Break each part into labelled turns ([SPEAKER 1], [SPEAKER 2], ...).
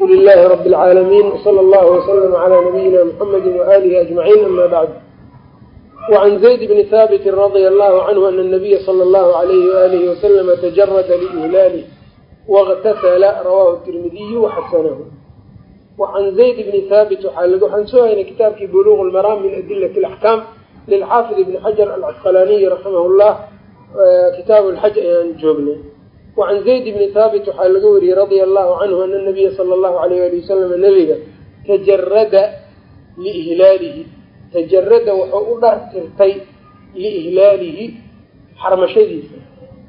[SPEAKER 1] alxamdu lilahi rabi اlcaalamiin wsala allahu waslama calaa nabiyina muxamedi waaalihi ajmaciin ama bacd wacan zayd bni haabitin radia allahu canhu ana nabiya sala allahu alayhi waalihi wasalama tajarada liihlaali wاktasala rawahu tirmidiyu waxasanahu wacan zayd bni haabit waxaan soo haynay kitaabkii buluq lmaraam min adilati alaxkaam lilxaafid ibni xajar alcasqalaaniyi raximah llah kitaabu lxaj ayaan joognay wacan zayd bni haabit waxaa laga wariyey radia allahu canhu ana nabiya sala allahu alayh ali wasalama nabiga tajarada liihlaalihi tajarada wuxuu u dhartirtay liihlaalihi xarmashadiisa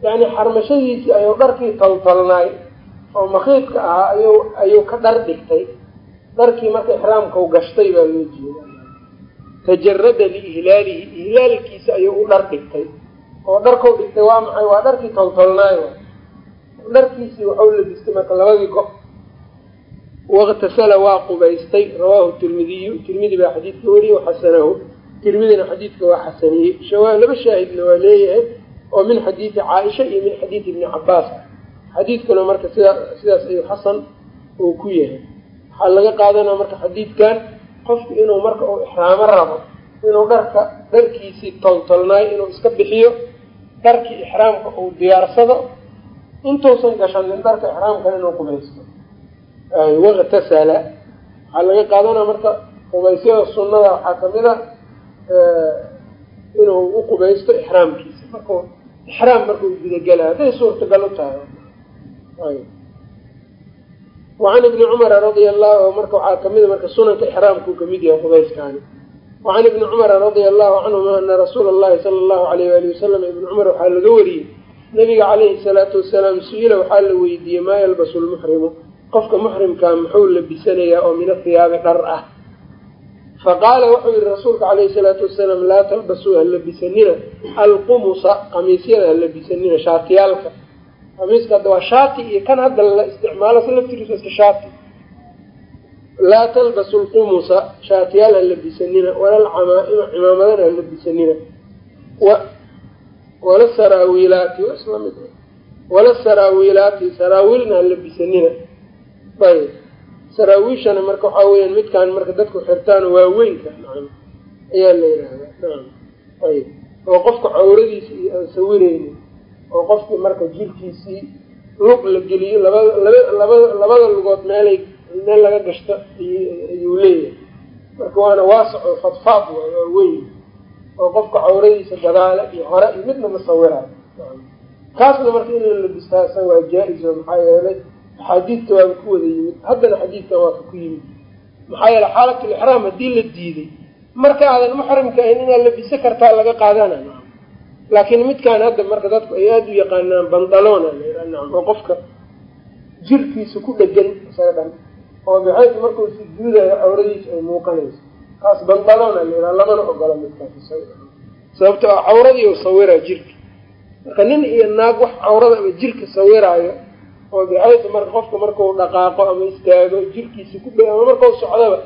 [SPEAKER 1] yani xarmashadiisii ayuu dharkii toltolnaay oo makiidka ahaa ayu ayuu ka dhar dhigtay dharkii marka ixraamkau gashtay baa loo jeeda tajarada liihlaalihi ihlaalkiisa ayuu u dhar dhigtay oo dharkau dhigtay waa maxay waa dharkii toltolnaay dharkiisii waxau labistay marka labadii go waktasala waa qubaystay rawaahu tirmidiyu tirmidi baa xadiidka wariyey waxasanahu tirmidina xadiidka waa xasaniyey. Laba shaahidna waa leeyahay oo min xadiidi caaisha iyo min xadiidi ibni cabaas xadiidkuna marka sidaa sidaas ayuu xasan uu ku yahay. Waxaa laga qaadanaa marka xadiidkan qofku inuu marka uu ixraamo rabo inuu dharka dharkiisii toltolnaay inuu iska bixiyo dharkii ixraamka uu diyaarsado intuusan gashanin dharka ixraamkan inuu qubaysto. Waktasala waxaa laga qaadanaa marka qubaysyada sunnada waxaa ka mid a inuu u qubaysto ixraamkiisa. Marku ixraam markuu gudagala hadday suurtagal u tahay. Wacan ibni cumara radia allahu marka waxaa kamida marka sunanka ixraamkuu ka mid yahay qubayskaani. Wacan ibni cumara radia allahu canhuma ana rasuula allahi sala allahu alayh ali wasalam ibni cumar waxaa laga wariyey nabiga calayhi salaatu wasalaam su'ila waxaa la weydiiyey maa yalbasu lmuxrimu qofka muxrimkaa muxuu labisanayaa oo min ahiyaabi dhar ah. Faqaala wuxuu yihi rasuulka calayhi salaatu wasalaam laa talbasuu ha labisanina. Alqumusa qamiisyada ha labisanina shaatiyaalka. Qamiiska hadda waa shaati iyo kan hadda la isticmaalo si laftigiisa iska shaati. Laa talbasu lqumusa shaatiyaal ha labisanina. Wala lcamaaima cimaamadana ha labisanina wala saraawiilaati isla mid. Wala saraawiilaati saraawiilna ha labisanina. Ayb saraawiishana marka waxaa weyaan midkaan marka dadku xirtaan waaweynka nacam ayaa la yidhaahdaa nacam ayb oo qofka cawradiisa iyo aan sawireynin oo qofkii marka jirkiisii lug la geliyo labada laba labada labada lugood meelay meel laga gashto ayuu leeyahay. Marka waana waasac oo fadfaad waa weyn oo qofka cawradiisa gadaale iyo hore iyo midna ma kaasna marka in la labistaa isaga waa jaa-is oo maxaa yeelay axaadiidta waaba ku wada yimid. Haddana xadiidkan waa ka ku yimid. Maxaa yeele xaalatul ixraam haddii la diiday marka aadan muxrimka ahayn inaad labiso kartaa laga qaadana laakiin midkaan hadda marka dadku ay aada u yaqaanaan bandaloona oo qofka jirkiisa ku dhegan isaga dhan oo bixaytu markuu sujuudayo cawradiisa ay muuqanayso kaas bandaloona layihaa lamana ogola midkaas sababto a cawradii sawiraa jirka. Marka nin iyo naag wax cawrada ama jirka sawiraayo oo bixaytu marka qofka markau dhaqaaqo ama istaago jirkiisa ku dhe ama markau socdaba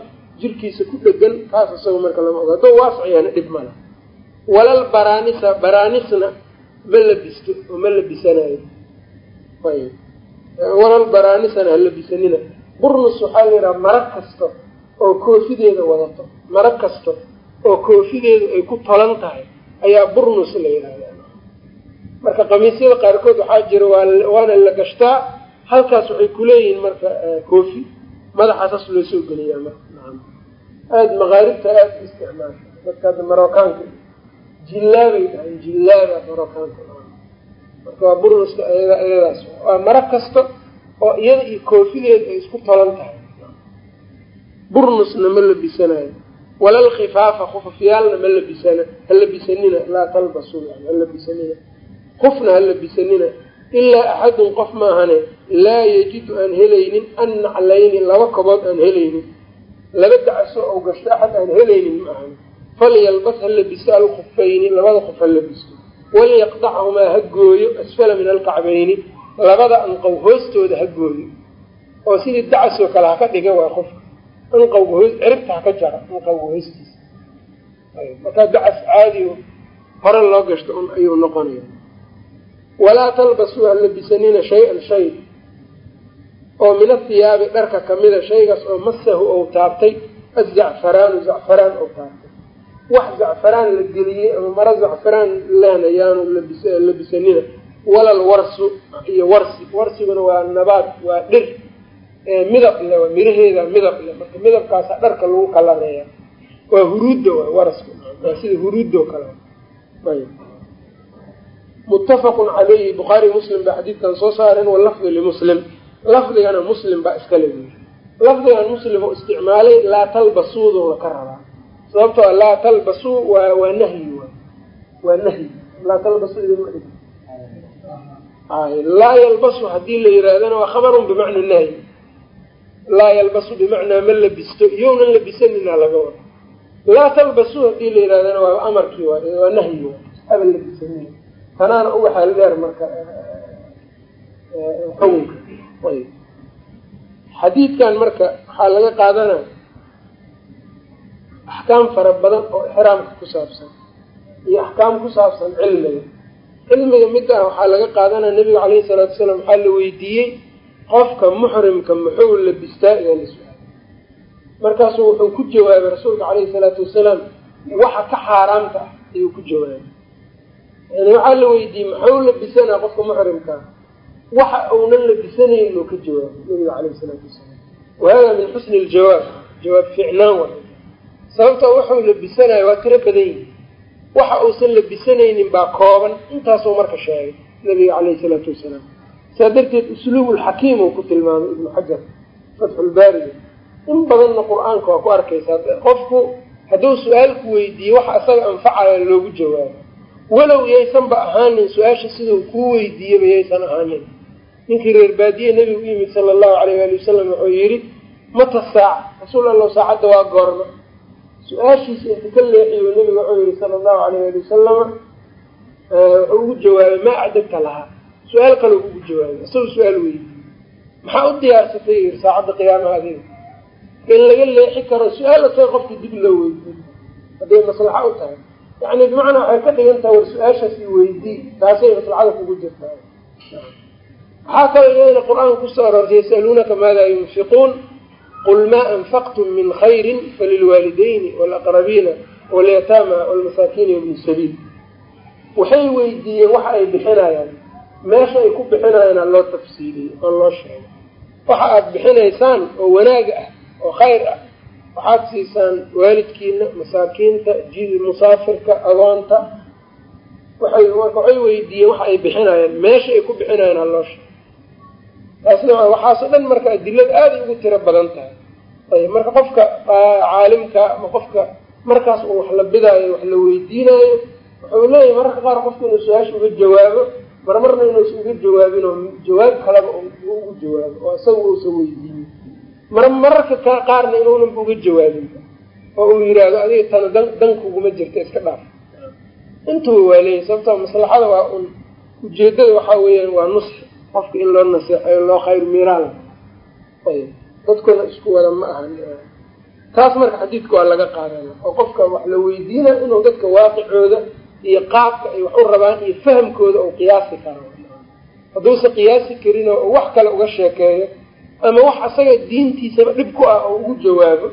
[SPEAKER 1] jirkiisa ku dhegan kaas isaga marka lama ogo hadduu waasiciyana dhib mala walal baraanisa baraanisna ma labisto oo ma labisanayo walal baraanisana ha labisanina burnus waxaa la yidhaha mara kasta oo koofideeda wadato mara kasta oo koofideedu ay ku tolan tahay ayaa burnus la yidhahda marka qamiisyada qaarkood waxaa jira waana la gashtaa halkaas waxay kuleeyihiin marka koofi. Madaxaa saas loo soo geliyaa marka aada maqaaribta aada u isticmaasha dadka hadda marookaanka jillaabay dhahay jillaaba marookaanka marka waa burnuska iyada iyadaas maro kasta oo iyada iyo koofideeda ay isku tolan tahay burnusna ma labisanayo walal khifaafa khufafyaalna ma labisana ha labisanina laa talbasu yani ha labisanina. Ilaa axadun qof maahane laa yajidu aan helaynin an naclayni laba kobood aan helaynin. Laba dacaso oo gashto axad aan helaynin ma ahan falyalbas ha labisto alkufayni labada qof ha labisto. Walyaqdachumaa ha gooyo asfala min alkacbayni labada anqow hoostooda ha gooyo. Oo sidii dacasoo kale ha ka dhiga waa qofka anqowga hoos ciribta ha ka jara anqowga hoostiisa markaa dacas caadi hore loo gashto un ayuu noqonaya walaa talbasuu ha labisanina shay-an shay. Oo min athiyaabi dharka kamida shaygaas oo masahu ou taabtay azacfaraanu zacfaraan ou taabtay. Wax zacfaraan la geliyey ama maro zacfaraan lehna yaanu labisanina. Walal warsu iyo warsi. Warsiguna waa nabaad waa dhir midab le waa miraheeda midab le marka midabkaasa dharka lagu kalareeya waa huruudda waa warasku. Waa sida huruuddo kale. Ayb muttafaqun calayhi bukhaari muslim baa xadiidkan soo saareen walafdu limuslim lafdigana muslim baa iskale buyi lafdigan muslim oo isticmaalay laa talbasuuduna ka rabaa. Sababtoo laa talbasuu waa waa nahyi waay waa nahyi. Laa talbasu idinma laa yalbasu haddii la yihaahdana waa khabarun bimacna nahyi laa yalbasu bimacnaa ma labisto iyounan labisanina laga wado laa talbasu haddii la yidhahdana waa amarkii waay waa nahyi waay haba labisanina tanaana uga xeel dheer marka xukunka ayb xadiidkan marka waxaa laga qaadanaya axkaam fara badan oo ixraamka ku saabsan iyo axkaam ku saabsan cilmiga. Cilmiga mid ah waxaa laga qaadanaya nabiga caleyhi salaatu wasalaam waxaa la weydiiyey qofka muxrimka muxuu labistaa iyo la su'aal markaasuu wuxuu ku jawaabay rasuulka caleyhi salaatu wasalaam waxa ka xaaraamta ah ayuu ku jawaabay. Yani waxaa la weydiiyey maxuu labisanaa qofka muxrimkaa waxa uunan labisanayn inuu ka jawaabo nabiga caleyhi salaatu wasalaam. Wahada min xusni ljawaab jawaab fiicnaan wa sababtoo wuxuu labisanayo waa tiro badan yihi waxa uusan labisanaynin baa kooban intaasuu marka sheegay nabiga caleyhi salaatu wasalaam saa darteed usluubulxakiim uu ku tilmaamay ibnu xajar fatxulbaariga in badanna qur'aanka waa ku arkaysaa qofku hadduu su'aal ku weydiiye waxa isaga anfacaya loogu jawaabo. Walow yaysanba ahaanin su'aasha sidau kuu weydiiyeba yaysan ahaanin. Ninkii reer baadiye nebigu u yimid sala allahu alayh waali wasalam wuxuu yidhi mata saaca rasuul allow saacadda waa goorma. Su'aashiisa inta ka leexiyo nebigu wuxuu yihi sala allahu alayh ali wasalama wuxuu ugu jawaabay maa acdadta lahaa su'aal kale ugu jawaabay isagoo su'aal weydiiyey maxaa u diyaarsatay yii saacadda qiyaamaha in laga leexi karo su'aal asaga qofka dib loo weydiiyo hadday maslaxa u tahay yani bimacnaa waxay ka dhigan tahay war su'aashaasi weydii taasay maslaxada kugu jirtaa waxaa kaloo iyadana qur'aanka ku soo aroortay yasaluunaka maada yunfiquun qul maa anfaqtum min khayrin falilwaalidayni walaqrabiina walyataama walmasaakiini wabni sabiil waxay weydiiyeen waxa ay bixinayaan meesha ay ku bixinayaana loo tafsiiliyey oo loo sheegay. Waxa aada bixinaysaan oo wanaaga ah oo khayr ah waxaad siisaan waalidkiina masaakiinta jidi musaafirka agoonta. Waxay waxay weydiiyeen waxa ay bixinayaan meesha ay ku bixinayaan ha loo sheegay. Taasna waxaasoo dhan marka adilada aaday ugu tiro badan tahay. Ayb marka qofka caalimka ama qofka markaas uu wax la bidaayo wax la weydiinaayo wuxuu leeyahay mararka qaar qofka inuu su'aasha uga jawaabo marmarna inuusa uga jawaabin oo jawaab kaleba ugu jawaabo oo isaga uusa weydiinin mar mararka ka qaarna inuunanba uga jawaabin oo uu yidhaahdo adiga tana dan dankuguma jirta iska dhaaf. Intuba waa leeyahy sababtoo maslaxada waa un ujeedada waxaa weeyaan waa nusxi qofka in loo naseexeyo loo khayr miiraala ayb dadkuna isku wada ma ahan. Taas marka xadiidka waa laga qaadana oo qofka wax la weydiina inuu dadka waaqicooda iyo qaabka ay wax u rabaan iyo fahamkooda uu qiyaasi karo. Hadduusa qiyaasi karin oo wax kale uga sheekeeyo ama wax asaga diintiisaba dhib ku ah oo ugu jawaabo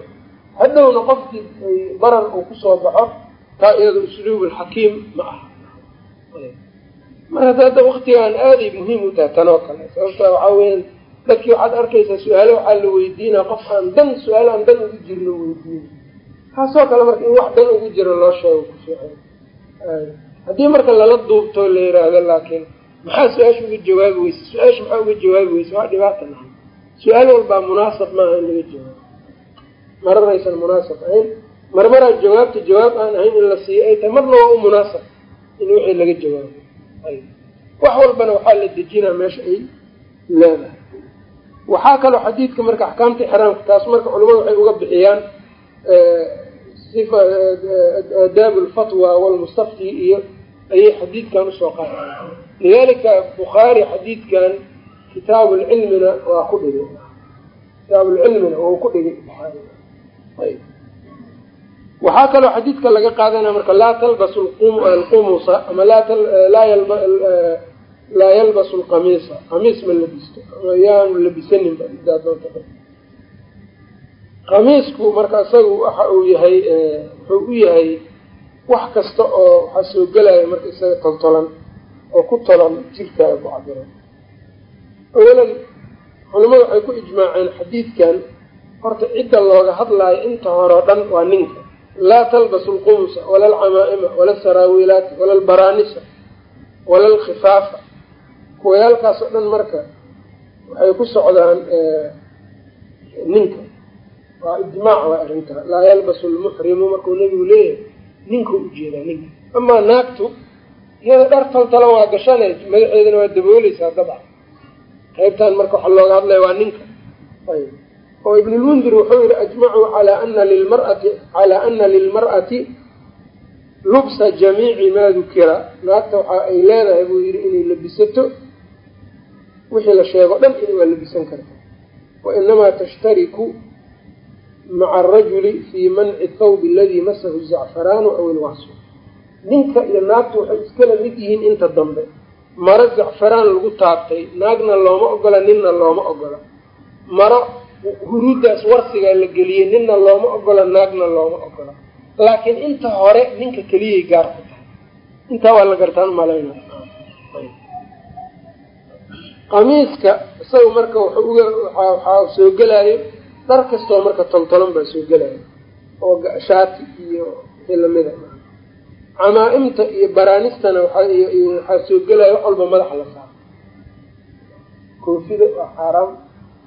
[SPEAKER 1] hadhowna qofkii baran uu ku soo baxo taa iyada usluub alxakiim ma aha. Mar hadda hadda waktigaan aaday muhiim u tahay tanoo kale sababta waxaa weyaan dadkii waxaad arkaysaa su'aalo waxaa la weydiinaa qof aan dan su'aalo aan dan ugu jirin loo weydiina taasoo kale marka in wax dan ugu jiro loo sheego kuso haddii marka lala duubto la yiraahdo laakiin maxaa su'aasha uga jawaabi weyse su'aasha maxaa uga jawaabi weyse waa dhibaata nahay su'aal walbaa munaasab maaha in laga jawaabo. Mararaysan munaasab ahayn. Marmaraa jawaabta jawaab aan ahayn in la siiyo ay tahay marna waa u munaasab in wixii laga jawaabo. Wax walbana waxaa la dejinaa meesha ay leedahay. Waxaa kaloo xadiidka marka axkaamta ixraamka taas marka culamadu waxay uga bixiyaan aadaabu lfatwa walmustafti iyo ayay xadiidkan u soo qaatay. Lidalika bukhaari xadiidkan kitaabu lcilmina waa ku dhigay. Kitaabu lcilmina waa ku dhigay buaari waxaa kaloo xadiidka laga qaadanaya marka laa talbasu alqumusa ama laa yalbasu lqamiisa qamiis ma labisto ama yaanu labisaninba qamiisku marka isagu waxa uu yahay wuxuu u yahay wax kasta oo waxaa soo gelaya marka isaga toltolan oo ku tolan jirkaaga ku cabira awalan culamadu waxay ku ijmaaceen xadiidkan horta cidda looga hadlaayo inta hore o dhan waa ninka. Laa talbasu lqumusa wala alcamaa'ima wala saraawiilaati wala albaraanisa wala alkhifaafa. Kuwayaalkaas oo dhan marka waxay ku socdaan ninka waa ijmaac waa arrinta laa yalbasu lmuxrimu markuu nebigu leeyahay ninka u jeedaa ninka. Amaa naagtu iyada dhar taltalan waa gashanay madaxeedana waa dabooleysaa dabcan qaybtan marka waxaa looga hadlaya waa ninka. Ayb oo ibnulmundir wuxuu yihi ajmacuu calaa ana lilmar'ati calaa ana lilmar'ati lubsa jamiici maa dukira. Naagta waxa ay leedahay buu yihi inay labisato wixii la sheego dhan in waa labisan karta wa inamaa tashtariku maca arajuli fii manci thawbi aladii masahu zacfaraanu aw ilwasfu ninka iyo naagtu waxay iskala mid yihiin inta dambe. Maro zacfaraan lagu taabtay naagna looma ogola ninna looma ogola. Maro huruuddaas warsigaa la geliyey ninna looma ogola naagna looma ogola. Laakiin inta hore ninka keliyay gaar ku tahay. Intaa waa la gartaan malayna qamiiska isaga marka waxaa soo gelaayo dhar kastoo marka toltolan baa soo gelaayo oo shaati iyo wixii lamida camaa-imta iyo baraanistana waxaa soo gelaya wax walba madaxa la saaro. Koofida waa xaaraam.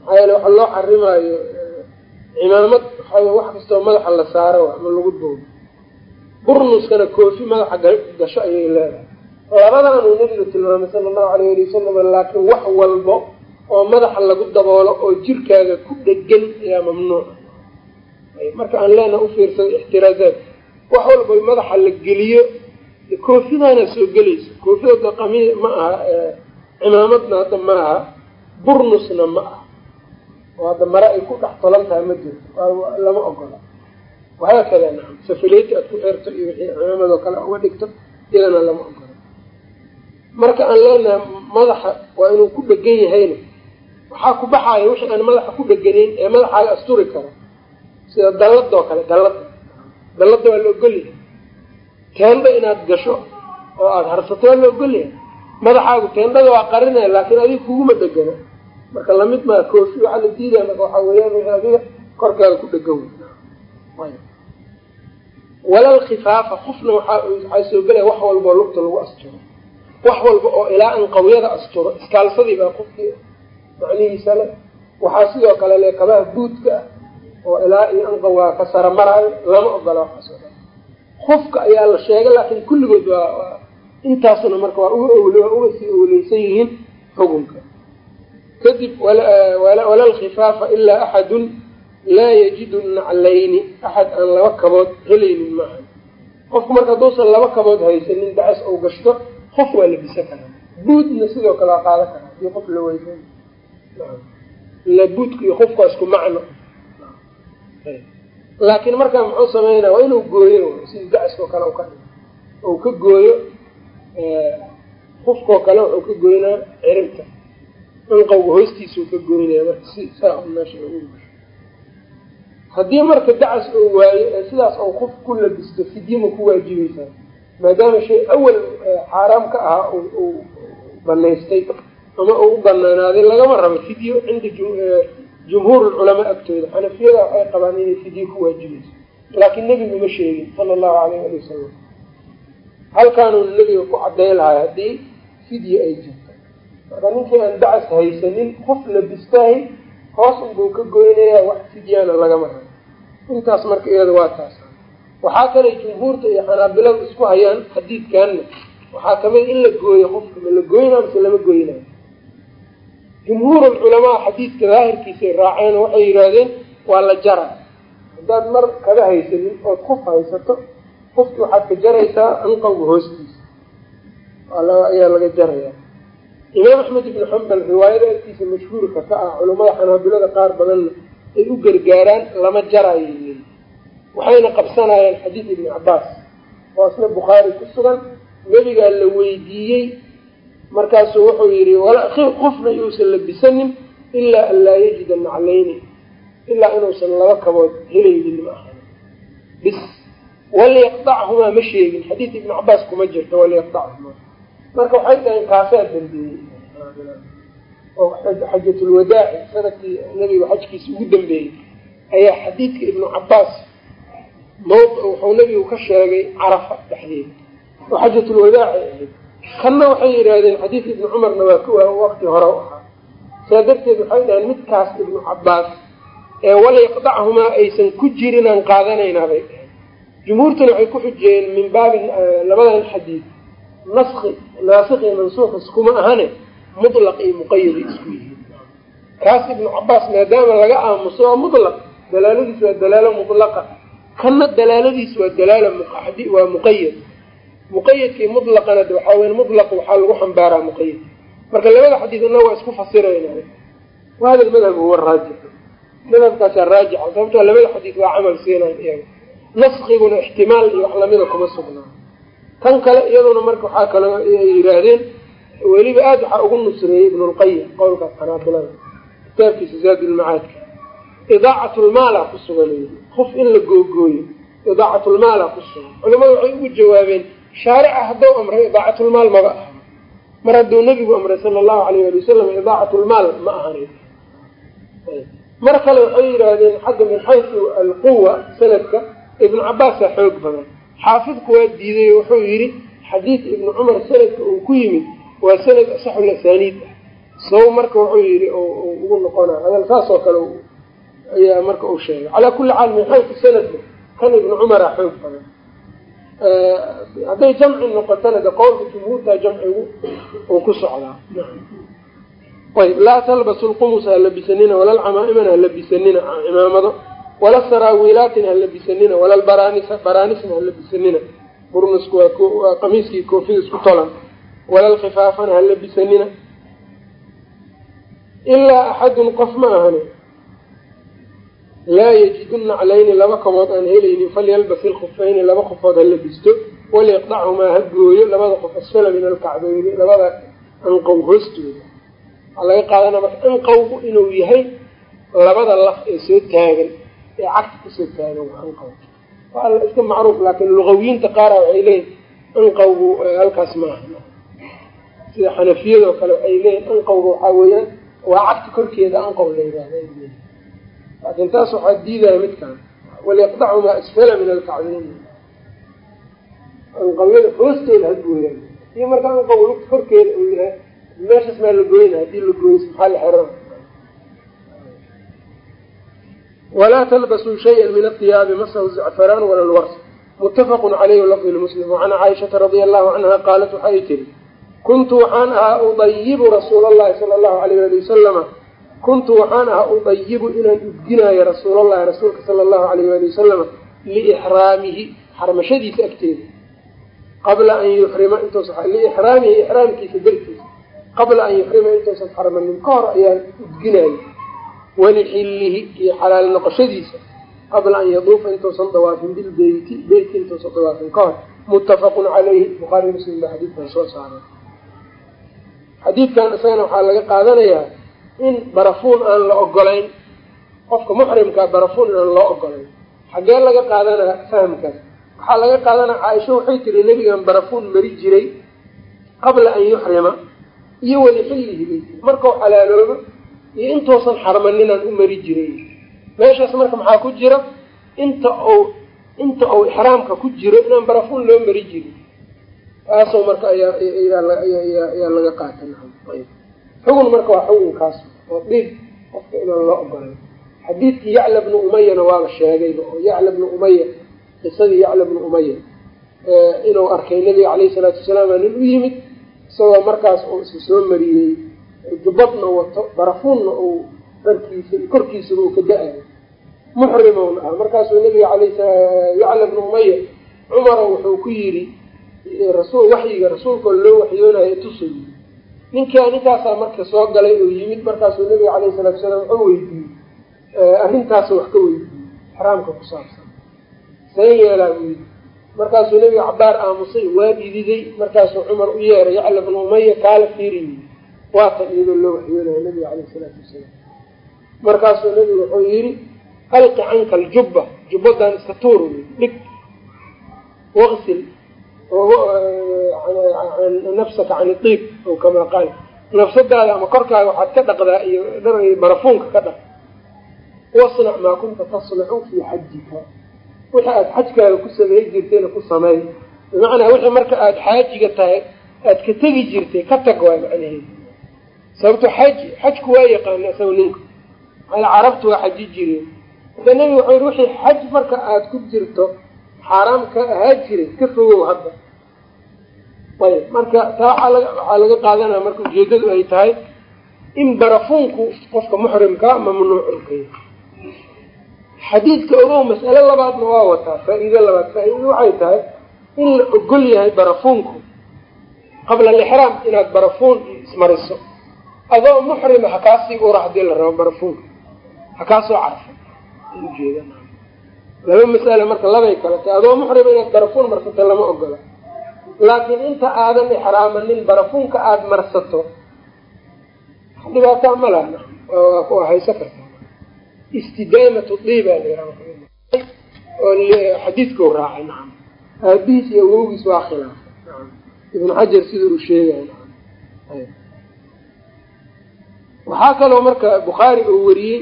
[SPEAKER 1] Maxaa yeele waxa loo xarimaayo cimaamad waxa wax kastoo madaxa la saaro ama lagu doodo burnuskana koofi madaxa gasho ayay leedahay. Labadan uu nabigu tilmaamay sala allahu alayh ali wasalam laakiin wax walbo oo madaxa lagu daboolo oo jirkaaga ku dhegan ayaa mamnuuca marka aan leenaha ufiirsado ixtiraazaad. Wax walba madaxa la geliyo koofidaana soo gelaysa koofida qami ma aha cimaamadna hadda ma aha burnusna ma aha. Oo hadda mare ay ku dhex tolan tahay ma jirto. Lama ogola. Wahaakada nacam safaleeti aad ku xirto iyo wixii cimaamadoo kale uga dhigto iyadana lama ogola. Marka aan leenahay madaxa waa inuu ku dhegan yahayna waxaa ku baxaaya wixii aan madaxa ku dheganayn ee madaxaaga asturi karo. Sida dalladoo kale dallada dallada waa la ogolyahay. Teenda inaad gasho oo aada harsato waa la ogolyahay. Madaxaagu teendada waa qarinaya laakiin adiga kuguma dhegana marka la mid maa koofi waxaa la diidaya marka waxaa weeyaan wixii adiga korkaada ku dhegan wey walal khifaafa qofna waxaa soo gelaya wax walba oo lugta lagu asturo. Wax walba oo ilaa an qawyada asturo. Iskaalsadii baa qofkii macnihiisa le waxaa sidoo kale le kabaha buudka ah oo ilaa iyo anqawaa ka sara maraayo lama ogola waxaas oo dhan qofka ayaa la sheegay laakiin kulligood waa intaasna marka waa uga owle uga sii owleysan yihiin xukunka. Kadib wala alkhifaafa ilaa axadun laa yajidu naclayni axad aan laba kabood helaynin maaha. Qofku marka hadduusan laba kabood haysanin dacas ou gashto qof waa labisa karaa. Buudna sidoo kale waa qaadan karaa haddii qof la weysan ila buudka iyo qofka isku macno. Laakiin markaa muxuu sameynaya waa inuu gooyo sidii dacaskao kale ka ou ka gooyo qofkao kale wuxuu ka goynaa ciribta anqawga hoostiisau ka goynaya marka si saa meesha ugu haddii marka dacas oo waayo sidaas ou qof ku labisto fidyama ku waajibaysaa maadaama shay awal xaaraam ka ahaa uu banaystay ama uu u banaanaaday lagama rabo fidyo cinda jumhuur culamaa agtooda. Xanafiyada waxay qabaan inay fidyo ku waajibayso laakiin nebigu ma sheegin sala allahu alayh ali wasalam halkaanuuna nebiga ku caday lahay haddii fidyo ay jirto. Marka ninkii aan dacas haysanin qof labistahay hoos unbuu ka goynayaa wax fidyana lagama rabo. Intaas marka iyada waa taas. Waxaa kale jumhuurta iyo xanaabilada isku hayaan xadiidkanna waxaa ka mid in la gooyo qofka ma la goynaa mise lama goynayo jumhuur culamaa xadiidka daahirkiisay raaceen waxay yidhaahdeen waa la jara haddaad mar kaga haysanin ood qof haysato qofki waxaad ka jaraysaa anqawga hoostiisa. Ayaa laga jaraya imaam axmed ibnu xambal riwaayada agtiisa mashhuurka ka ah culamada xanaabilada qaar badanna ay u gargaaraan lama jarayo waxayna qabsanayaan xadiid ibni cabaas oo isna bukhaari ku sugan nebigaa la weydiiyey markaasuu wuxuu yidhi qofna yuusan labisanin ilaa an laa yajida naclayni ilaa inuusan laba kabood helaynin ma ahan bis waliyaqdachumaa ma sheegin. Xadiid ibnu cabaas kuma jirto waliyaqdachumaa. Marka waxay dhaheen kaasaa dambeeyey. Oo xajatulwadaaci sannadkii nabiga xajkiisa ugu dambeeyey ayaa xadiidka ibnu cabaas wuxuu nabigu ka sheegay carafa dhexdeeda. Oo xajatulwadaaci ahayd kanna waxay yidhaahdeen xadiidka ibnu cumarna waa kwaa waqti hore u ahaa. Saa darteed waxay dhaheen midkaas ibnu cabaas ee walayaqdachumaa aysan ku jirin aan qaadanaynaa bay dhaheen jumhuurtuna waxay ku xujeeyeen min baabi labadan xadiid naski naasik iyo iskuma ahane mutlaq iyo muqayada isku yihiin. Kaas ibnu cabaas maadaama laga aamuso waa mutlaq dalaaladiis waa dalaalo mutlaqa. Kanna dalaaladiis waa dalaala waa muqayad muqayadkii mutlaqana de waxaa weya mutlaq waxaa lagu xambaaraa muqayad marka labada xadiidna waa isku fasirayna. Wahada madhab huwa raajix. Madhabkaasaa raajixa sababtoo labada xadiid waa camal siinayn iyaga. Naskiguna ixtimaal iyo wax lamida kuma sugnaa tan kale iyaduna marka waxaa kaloo ay yidhaahdeen weliba aada waxaa ugu nusreeyey ibnulqayim qowlkaas xanaabilada kitaabkiisa zaadulmacaadka idaacatlmaala ku sugan. Qof in la googooyo idaacatlmaala ku sugan. Culimadu waxay ugu jawaabeen shaarica hadduu amray idaacatulmaal maba aha. Mar hadduu nebigu amray sala allahu alayh ali wasalam idaacatulmaal ma ahanin mar kale waxay yidhaahdeen xagga min xaysu alquwa sanadka ibnu cabaasaa xoog badan. Xaafidku waa diiday wuxuu yidhi xadiid ibnu cumar sanadka uu ku yimid waa sanad asaxul asaaniid ah. Sow marka wuxuu yidhi ugu noqona hadal saas oo kale ayaa marka uu sheegay. Calaa kulli xaal min xaysu sanadka kan ibnu cumara xoog badan hadday jamci noqotana de qowlka jumhuurta jamcigu uu ku socdaa. Ayb laa talbasu lqumus ha labisanina wala lcamaaimana ha labisanina cimaamado. Wala saraawiilaatin ha labisanina wala lbaraanisa baraanisna ha labisanina. Burnusku waa qamiiskii koofida isku tolan. Wala lkhifaafana ha labisanina. Ilaa axadun qof ma ahani laa yajidu naclayni laba kabood aan helaynin falyalbas ilkufayni laba qofood ha labisto waliyaqdachumaa ha gooyo labada qof asfala min alkacbayni labada anqow hoostooda waxaa laga qaadana marka anqowgu inuu yahay labada laf ee soo taagan ee cagta ku soo taagan waa anqow. Waa iska macruuf laakiin luqawiyiinta qaara waxay leeyihiin anqowgu halkaas maaha sida xanafiyadoo kale waxay leeyihiin anqowga waxaa weeyaan waa cagta korkeeda anqow la yihahda laakiin taas waxaa diidaya midkaan waliyaqdachumaa asfala min alkacbayn anqawyada hoostooda ha gooyaan iyo marka anqow lugta korkeeda uu yahay meeshaas maa la gooyna haddii la gooyso maxaa la xerana walaa talbasuu shaya min athiyaabi masahu zacfaraan wala lwars muttafaqun caleyhi lafdi lmuslim wacan caaishata radia allahu canha qaalat waxay tiri kuntu waxaan ahaa udayibu rasuula allahi sala allahu alayh ali wasalama kuntu waxaan ahaa udayibu inaan udginaayo rasuulallahi rasuulka sala allahu alayh ali wasalama liixraamihi xarmashadiisa agteeda. Qabla an yuxrima intuusa liixraamihi ixraamkiisa dartiisa qabla an yuxrima intuusan xarmanin ka hor ayaan udginaayo walixillihi iyo xalaal noqoshadiisa. Qabla an yaduufa intuusan dawaafin bilbeyti beyti intuusan dawaafin ka hor. Muttafaqun caleyhi bukhaari muslim baa xadiidkan soo saaray. Xadiidkan isagana waxaa laga qaadanayaa in barafuun aan la ogolayn qofka muxrimkaa barafuun inaan loo ogolayn xaggee laga qaadanaa fahamkaas waxaa laga qaadanaya caaisha waxay tiri nebigan barafuun mari jiray qabla an yuxrima iyo walixillihi bay tiri. Markau xalaaloobo iyo intuusan xarmaninaan u mari jiray. Meeshaas marka maxaa ku jira? Inta uu inta uu ixraamka ku jiro inaan barafuun loo mari jirin. Taasoo marka ayaa laga qaatay xugun marka waa xukunkaas oo dhiib qofka inaan loo ogolayn xadiidkii yacla bnu umayana waaba sheegayba oo yacla bnu umaya qisadii yacla bnu umaya inuu arkay nabiga caleyhi salaatu wasalaam aa nin u yimid isagoo markaas uu isa soo mariyey jubadna wato barafuunna uu dharkiisa korkiisaba uu ka da'ayo muxrimowna ah. Markaasuu nabiga yacla bnu umaya cumaro wuxuu ku yidhi rasuul waxyiga rasuulkao loo waxyoonayo tuso ninkaa ninkaasaa marka soo galay oo yimid markaasuu nabiga caleyhi salatu salaam wuxuu weydiiyey arrintaasu wax ka weydiiyey xaraamka ku saabsan. Seen yeelaa buu yidhi. Markaasuu nebiga cabaar aamusay waa dhididay markaasuu cumar u yeeray yacla bnu umaya kaala fiiriyi waatan iyadoo loo waxyoonaya nabiga caleyh isalaatu wasalaam markaasuu nebigu wuxuu yidhi alqi canka aljubba jubbadan iska tuur dhig waqsil nafsaka can iib kamaa qaal nafsadaada ama korkaaga waxaad ka dhaqdaa iyo barafuunka ka dhaq wasnac maa kunta tasnacu fii xajika wixii aada xajkaaga ku samey jirtayna ku sameey bimacnaa wixii marka aada xaajiga tahay aada ka tegi jirtay ka tag waay macnaheedu sababto xaji xajku waa yaqaana isaga ninka maala carabtu waa xaji jireen marka nebiga wuxuu yihi wixii xaj marka aada ku jirto xaaraam ka ahaa jiray ka fogow hadda. Ayb marka taa waxaa laga qaadanaya marka ujeedadu ay tahay in barafuunku qofka muxrimka mamnuucukay xadiidka ogow mas'ale labaadna waa wataa faa-iido labaad faa-iidadu waxay tahay in la ogol yahay barafuunku qabla alixraam inaad barafuun ismariso. Adoo muxrima hakaasii ura haddii la rabo barafuunka hakaasoo carfa ujeeda laba mas'ale marka labay kale tahay adoo muxrima inaad barafuun marsato lama ogola. Laakiin inta aadan ixraamanin barafuunka aada marsato dhibaataa ma laha. Waa haysa karta. Istidaamatu diibaa xadiidkau raacay nacam aabihiis iyo awowgiis waa khilaafay nacam ibnu xajar sida uu sheegay. Nacam waxaa kaloo marka bukhaari uu wariyey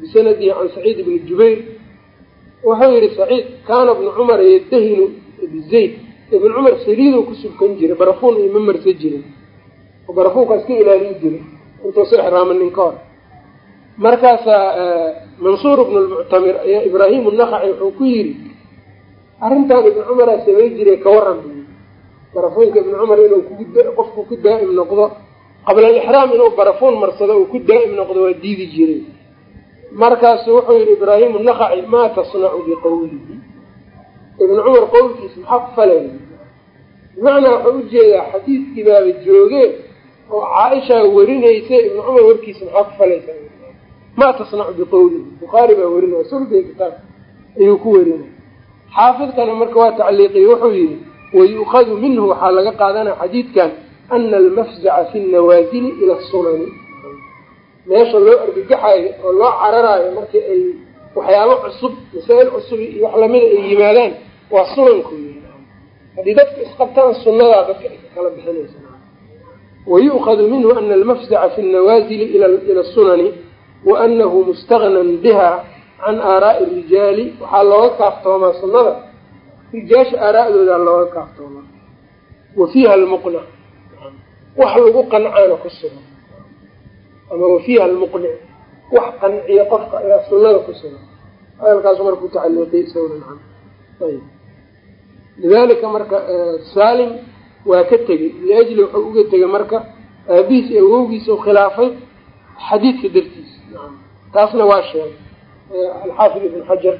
[SPEAKER 1] bisanadihi can saciid ibni jubayr wuxuu yihi saciid kaana ibnu cumar yadahinu bizayd ibn cumar saliiduu ku subkan jiray barafuun ima marsa jirin oo barafuunkaa iska ilaaliyi jiray intuusa ixraamanin ka hor. Markaasaa mansuur ibnu lmuctamir ayaa ibraahim nakaci wuxuu ku yidhi arrintan ibnu cumaraa samay jiray ka waran barafuunka ibnu cumar inuu qofku ku daa'im noqdo qabla alixraam inuu barafuun marsado uu ku daa'im noqdo waa diidi jiray markaasu wuxuu yihi ibraahim nakaci maa tasnacu biqawlihi. Ibnu cumar qowlkiisa maxaa ku falay bimacnaa wuxuu u jeedaa xadiidkii baaba joogeen oo caaishaa warinaysa ibnu cumar warkiisa maxaa ku falaysa. Maa tasnacu biqowlihi bukhaari baa warinaya sulbiga kitaabka ayuu ku warinaya. Xaafidkana marka waa tacliiqiye wuxuu yihi wayu'khadu minhu waxaa laga qaadanaya xadiidkan ana almafzaca fi nawaasili ila sunani meesha loo argagaxaayo oo loo cararaayo markii ay waxyaabo cusub masaa-il cusub iyo wax lamida ay yimaadaan waa sunankooda haddii dadku isqabtaan sunnadaa dadka kala bixinaysa wayu'khadu minhu ana almafzaca fi nawaasili ila sunani wa anahu mustagnan biha can aaraa'i rijaali waxaa looga kaaftoomaa sunnada. Rijaasha aaraa'doodaa looga kaaftoomaa. Wa fiiha almuqnac wax lagu qancaana ku sugan ama wa fiiha almuqnic wax qanciya qofka ayaa sunnada ku sugan. Hadalkaasu markuu tacaliiqiyay isaguna nacam. Ayb lidalika marka saalim waa ka tegey. Liajli wuxuu uga tegay marka aabihiis iyo awowgiisa u khilaafay xadiidka dartiisa nacam. Taasna waa sheegay. Alxaafid ibn xajar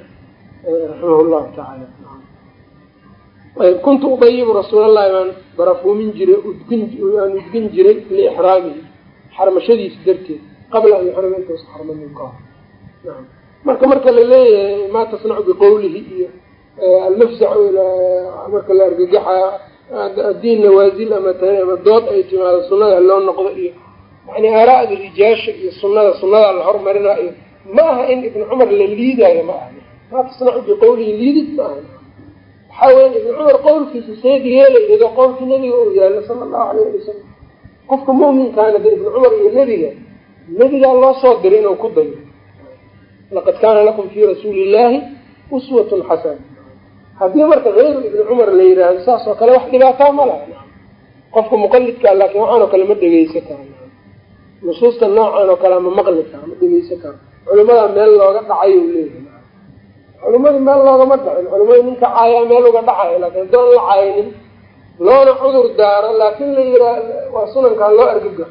[SPEAKER 1] raximah llahu tacaala ayb kuntu udayibu rasuulallahi baan barafuumin jiray udgaan udgin jiray liixraamihi xarmashadiisa darteed qabla an yuxrima intuusa xarmanin ka hor. Naam. Marka marka la leeyahay maa tasnacu biqowlihi iyo almafzacu marka la argagaxa haddii nawaasil ama ama dood ay timaado sunnada loo noqdo iyo yani aaraa'da rijaasha iyo sunnada sunnadaa la hormarinaa iyo ma aha in ibnu cumar la liidaayo ma aha. Maa tasnacu biqowlihi liidid ma aha. Waxaa weya ibnu cumar qowlkiisa seed yeelay iyadoo qowlkii nabiga uu yaalo sala allahu alayh ali wasalam qofka mu'minkaana de ibnu cumar iyo nebiga. Nebigaa loo soo diray inuu ku dayo. Laqad kaana lakum fii rasuuli illaahi uswatun xasana. Haddii marka hayru ibni cumar la yidhaahdo saas oo kale wax dhibaataa ma laha. Qofka muqalidkaa laakiin waxaan oo kale ma dhegeysan karo nusuusta noocan oo kale ma maqli karo ma dhegeysan karo culimadaa meel looga dhacayo leeyahay. Culimadii meel loogama dhacin culimadii ninka caayaa meel uga dhacayo laakiin hadoon la caynin loona cudur daaro laakiin la yiraa waa sunankaa loo argagaxo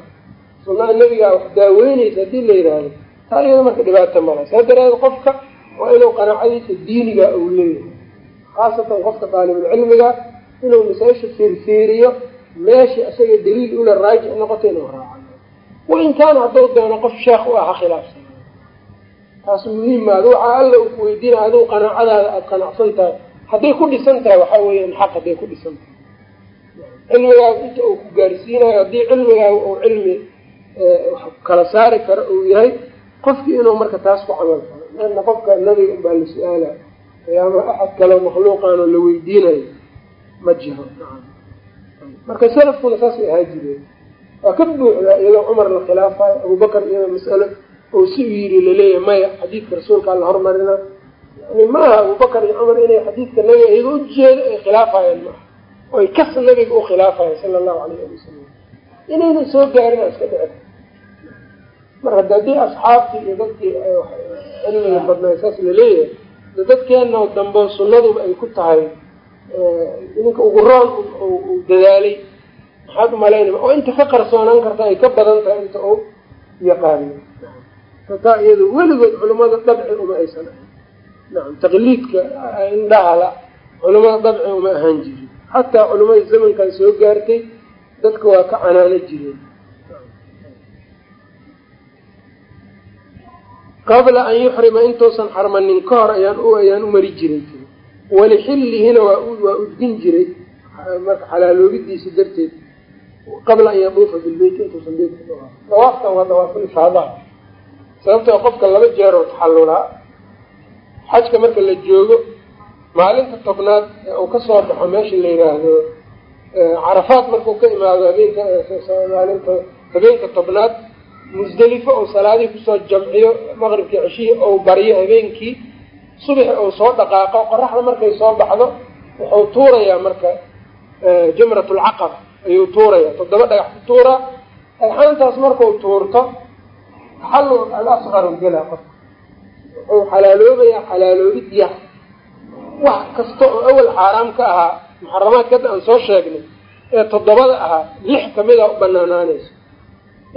[SPEAKER 1] sunnaha nebigaa wax daaweyneysa haddii la yidhaahdo taa iyada marka dhibaata mala saa daraadeed qofka waa inuu qanaacadiisa diiniga uu leeyahay khaasatan qofka daalibulcilmiga inuu masaa-isha fiirfiiriyo meesha isaga daliil ula raajic noqoto inuu raaco. Wain kaana hadduu doono qof sheekh u ah ha khilaafsan. Taas muhiima adu waxaa alla uu kuweydiina adigu qanaacadaada aada qanacsan tahay. Hadday ku dhisan tahay waxaa weeyaan xaq hadday ku dhisan tahay cilmigaagu inta uu ku gaarsiinayo haddii cilmigaagu uu cilmi kala saari karo uu yahay qofkii inuu marka taas ku camal falo. Leanna qofka nabiga unbaa la su'aala ayaama axad kale makhluuqaanoo la weydiinayo ma jiro. Marka salafkuna saasay ahaa jireen. Waa ka buuxdaa iyadoo cumar la khilaafayo abubakar iyadoo mas'alo oo si u yiri la leeyahay maya xadiidka rasuulkaa la hormarina yani maaha abubakar iyo cumar inay xadiidka nabiga iyaga ujeedo ay khilaafayaan maaha oy kas nabiga u khilaafayan sala allahu alayh ali wasalam inaynan soo gaarina iska dhici marka de haddii asxaabtii iyo dadkii cilmiga badnay saas la leeyahay de dadkeena dambe sunnaduba ay ku tahay idinka ugu roon uu dadaalay maxaad u malaynaya oo inta ka qarsoonaan karta ay ka badan tahay inta uu yaqaano taa iyado weligood culimada dabci uma aysan. Ahayn nacam taqliidka indhahala culimada dabci uma ahaan jirin xataa culimada zamankan soo gaartay dadka waa ka canaano jireen. Qabla an yuxrima intuusan xarmanin ka hor ayaan u mari jiray. Walixillihina waa udgin jiray marka xalaaloobidiisa darteed. Qabla an yaduufa bilbeyt intuusan beytka dawaafkan waa dawaaful ifaadaha sababtoo qofka laba jeeroo taxallulaa xajka marka la joogo maalinta tobnaad ee uu ka soo baxo meesha la yiraahdo carafaad markuu ka imaado habeenka maalinta habeenka tobnaad musdelifo ou salaadii ku soo jamciyo maqribkii ceshihii ou baryo habeenkii subaxi ou soo dhaqaaqo qoraxda markay soo baxdo wuxuu tuurayaa marka jamratulcaqaba ayuu tuurayaa toddoba dhagax ku tuuraa dhagxaantaas markau tuurto taxallul alasqaru gelaa qofka. Wuxuu xalaaloobayaa xalaaloobid yar wax kasta oo awel xaaraam ka ahaa muxaramaadka hadda aan soo sheegnay ee toddobada ahaa lix kamida u banaanaanayso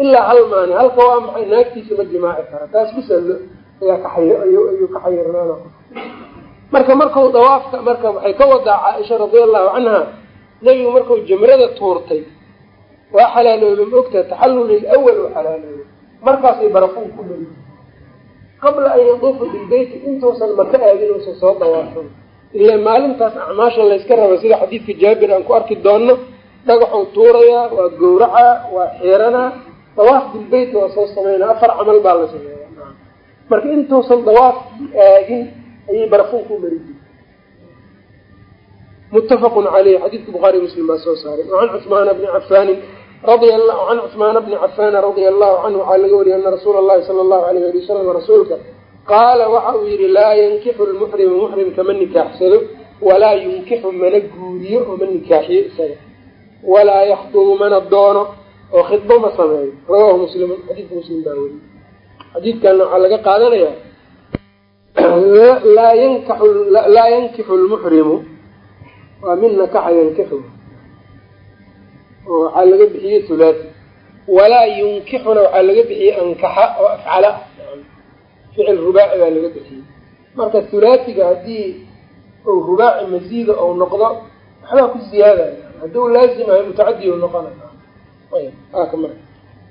[SPEAKER 1] ilaa hal maani halka waa maxay naagtiisa ma jimaaci kara. Taas bisa ayaa kaayuu ka xayirnaana marka marku dawaafka marka waxay ka wadaa caaisha radia allahu canha nebigu marku jamrada tuurtay waa xalaaloobay. Ma ogtaha taxallul ilawal oo xalaaloobay. Markaasay barafuun ku mari qabla an yaduufa bilbeyti intuusan maka aadin uusan soo dawaafan ilaa maalintaas acmaasha layska raba sida xadiidka jaabir aan ku arki doonno dhagaxuu tuurayaa waa gowracaa waa xiiranaa dawaaf bilbeyt waa soo sameynaa afar camal baa la sameeya. Marka intuusan dawaaf aadin ayay barafuun ku mari jiri muttafaqun caleyh xadiidka bukhaariy muslim baa soo saaray. Wacan cusmaana bni cafaanin radia can cusmaana bni cafaana radia allahu canhu waxaa laga wariyay ana rasuula allahi sala allahu alayh ali wasalam rasuulka qaala waxa uu yihi laa yankixu lmuxrimu muxrimka ma nikaaxsado walaa yunkixu mana guuriyo oo ma nikaaxiyo isaga. Walaa yakdubu mana doono oo khidbo ma sameeyo. Rawahu muslimun xadiidka muslim baa weriye xadiidkana waxaa laga qaadanaya laa yankixu lmuxrimu waa min nakaxa yankixu oo waxaa laga bixiyey hulaati walaa yunkixuna waxaa laga bixiyey ankaxa oo afcala ficil rubaaci baa laga bixiyey. Marka hulaatiga haddii uu rubaaci masiida ou noqdo waxbaa ku ziyaadaya hadduu laazimayo mutacadi u noqonaya mara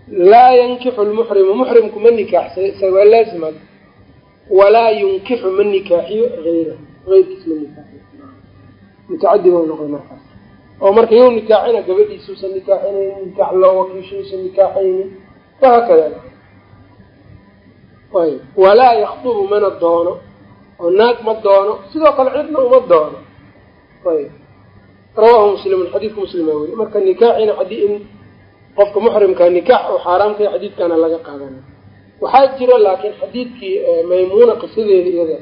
[SPEAKER 1] laa yankixu lmuxrimu muxrimku ma nikaaxsay isaga waa laazima walaa yunkixu ma nikaaxiyo eyrahu eyrkiis ma nikaaxiyo. Mutacadi bau noqday markaas. Oo marka yuu nikaaxina gabadhiisuusan nikaaxinaynin nikaax loo wakiishuusan nikaaxaynin ayb walaa yakdubu mana doono. Oo naag ma doono. Sidoo kale cidna uma doono. Ayb rawahu muslimun xadiidka muslim aa weri marka nikaaxina haddii in qofka muxrimka nikaax oo xaaraamkay xadiidkana laga qaadanay waxaa jira laakiin xadiidkii maymuuna qisadeeda iyada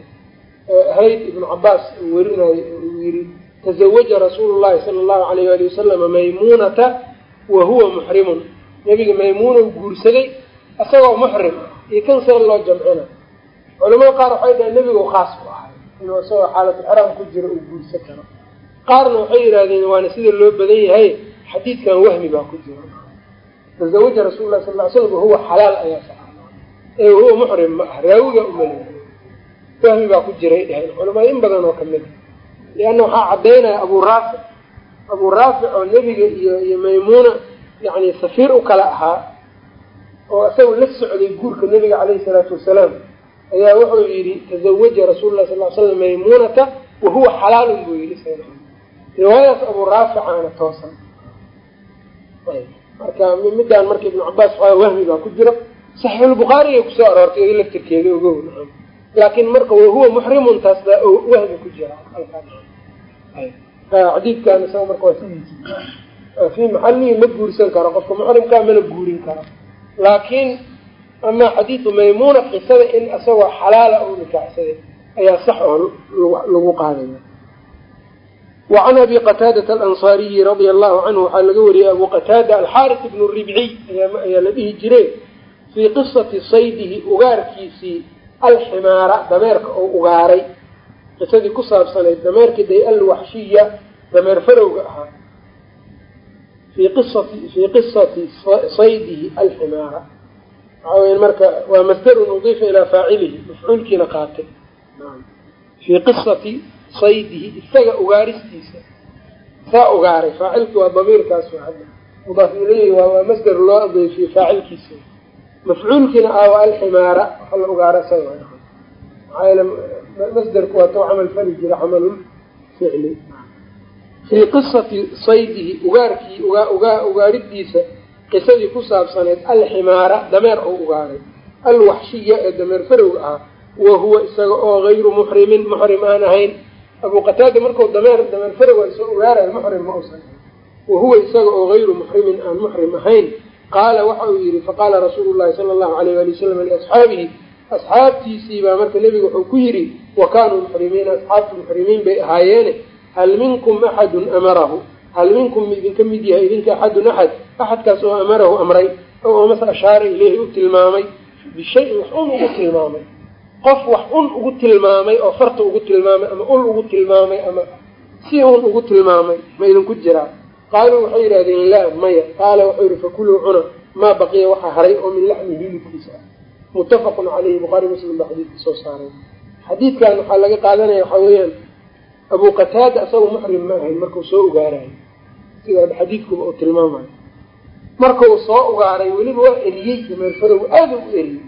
[SPEAKER 1] ahayd ibnu cabaas uu werinayo uu yiri tazawaja rasuulu llahi sala allahu alayh ali wasalama maymuunata wa huwa muxrimun nebiga maymuuna u guursaday isagoo muxrim iyo kan see loo jamcina. Culamada qaar waxay dhahen nebigu khaas ku ahay inuu isagoo xaalatulxaraam ku jiro uu guursan karo. Qaarna waxay yidhahdeen waana sida loo badan yahay xadiidkan wahmi baa ku jiro tazawaja rasul lah sal l slam wahuwa xalaal ayaa saxa ee wahuwa muxrim ma ah raawiga umaleya wahmi baa ku jiray dheheen culamada in badan oo ka mid a lianna waxaa caddaynaya abu raafic abu raafic oo nebiga iyo iyo maymuuna yani safiir u kala ahaa oo isagu la socday guurka nebiga caleyhi salaatu wasalaam ayaa wuxuu yidhi tazawaja rasuulu lah sal l slam maymuunata wahuwa xalaalun buu yidhi riwaayadaas abuu raaficaana toosan. Marka midaan marka ibnu cabaas waxaa wahmi baa ku jira. Saxiixulbukhaarigay ku soo aroortay iyado laftirkeeda ogow laakiin marka wahuwa muxrimun taas baa wahmi ku jira. Xadiidkan isaga marka fii maxalihi ma guursan karo qofka muxrimkaa mana guurin karo laakiin amaa xadiidu maymuna qisada in isagoo xalaala u nikaaxsaday ayaa sax oo lagu qaadaya. Wacan abi qataadata alansaariyi radia allahu canhu waxaa laga wariyey abu qataada alxaaris ibnu ribciy ayaa la dhihi jiray fii qisati saydihi ugaarkiisii alximaara dameerka oo ugaaray. Qisadii ku saabsanayd dameerkii day alwaxshiya dameer farowga ahaa fii qisati fii qisati saydihi alximaara waxaa weya marka waa masdarun udiifa ilaa faacilihi mafcuulkiina qaatay fii qisati saydihi isaga ugaaristiisa saa ugaaray faacilki waa damiirkaas hadda mudaaf ileyhi waa masder loo adeefiye faacilkiisa mafcuulkiina ah waa alximaara waxa la ugaara isaga maxaa yeele masderku waa tou camal fali jira camalul ficli fii qisati saydihi ugaarkii ugaaridiisa qisadii ku saabsaneyd alximaara dameer oo ugaaray. Alwaxshiya ee dameer farowga ah wa huwa isaga oo gayru muxrimin muxrim aan ahayn. Abu qataada markuu dameer dameer farowga soo ugaarayo muxrim ma usan wa huwa isaga oo gayru muxrimin aan muxrim ahayn. Qaala waxa uu yihi faqaala rasuulu llahi sala allahu alayh ali wasalam liasxaabihi asxaabtiisii baa marka nebiga wuxuu ku yidhi wa kaanuu muxrimiina asxaabtu muxrimiin bay ahaayeene hal minkum axadun amarahu hal minkum idinka mid yahay idinka axadun axad axadkaas oo amarahu amray oo mase ashaara ileyhi u tilmaamay bishayin wax un ugu tilmaamay qof wax un ugu tilmaamay oo farta ugu tilmaamay ama ul ugu tilmaamay ama si un ugu tilmaamay ma idinku jiraa qaaluu waxay yidhahdeen laa maya qaala wuxuu yihi fakuluu cuna maa baqiya waxaa haray oo min laxmi hilibkiisa ah muttafaqun caleyhi bukhaari muslim baa xadiidka soo saaray xadiidkan waxaa laga qaadanaya waxaa weeyaan abu qataada asaga muxrim ma ahayn markuu soo ugaarayo sida xadiidkuba uu tilmaamayo. Markuu soo ugaaray weliba waa eriyey dameer farow aada u eriyey.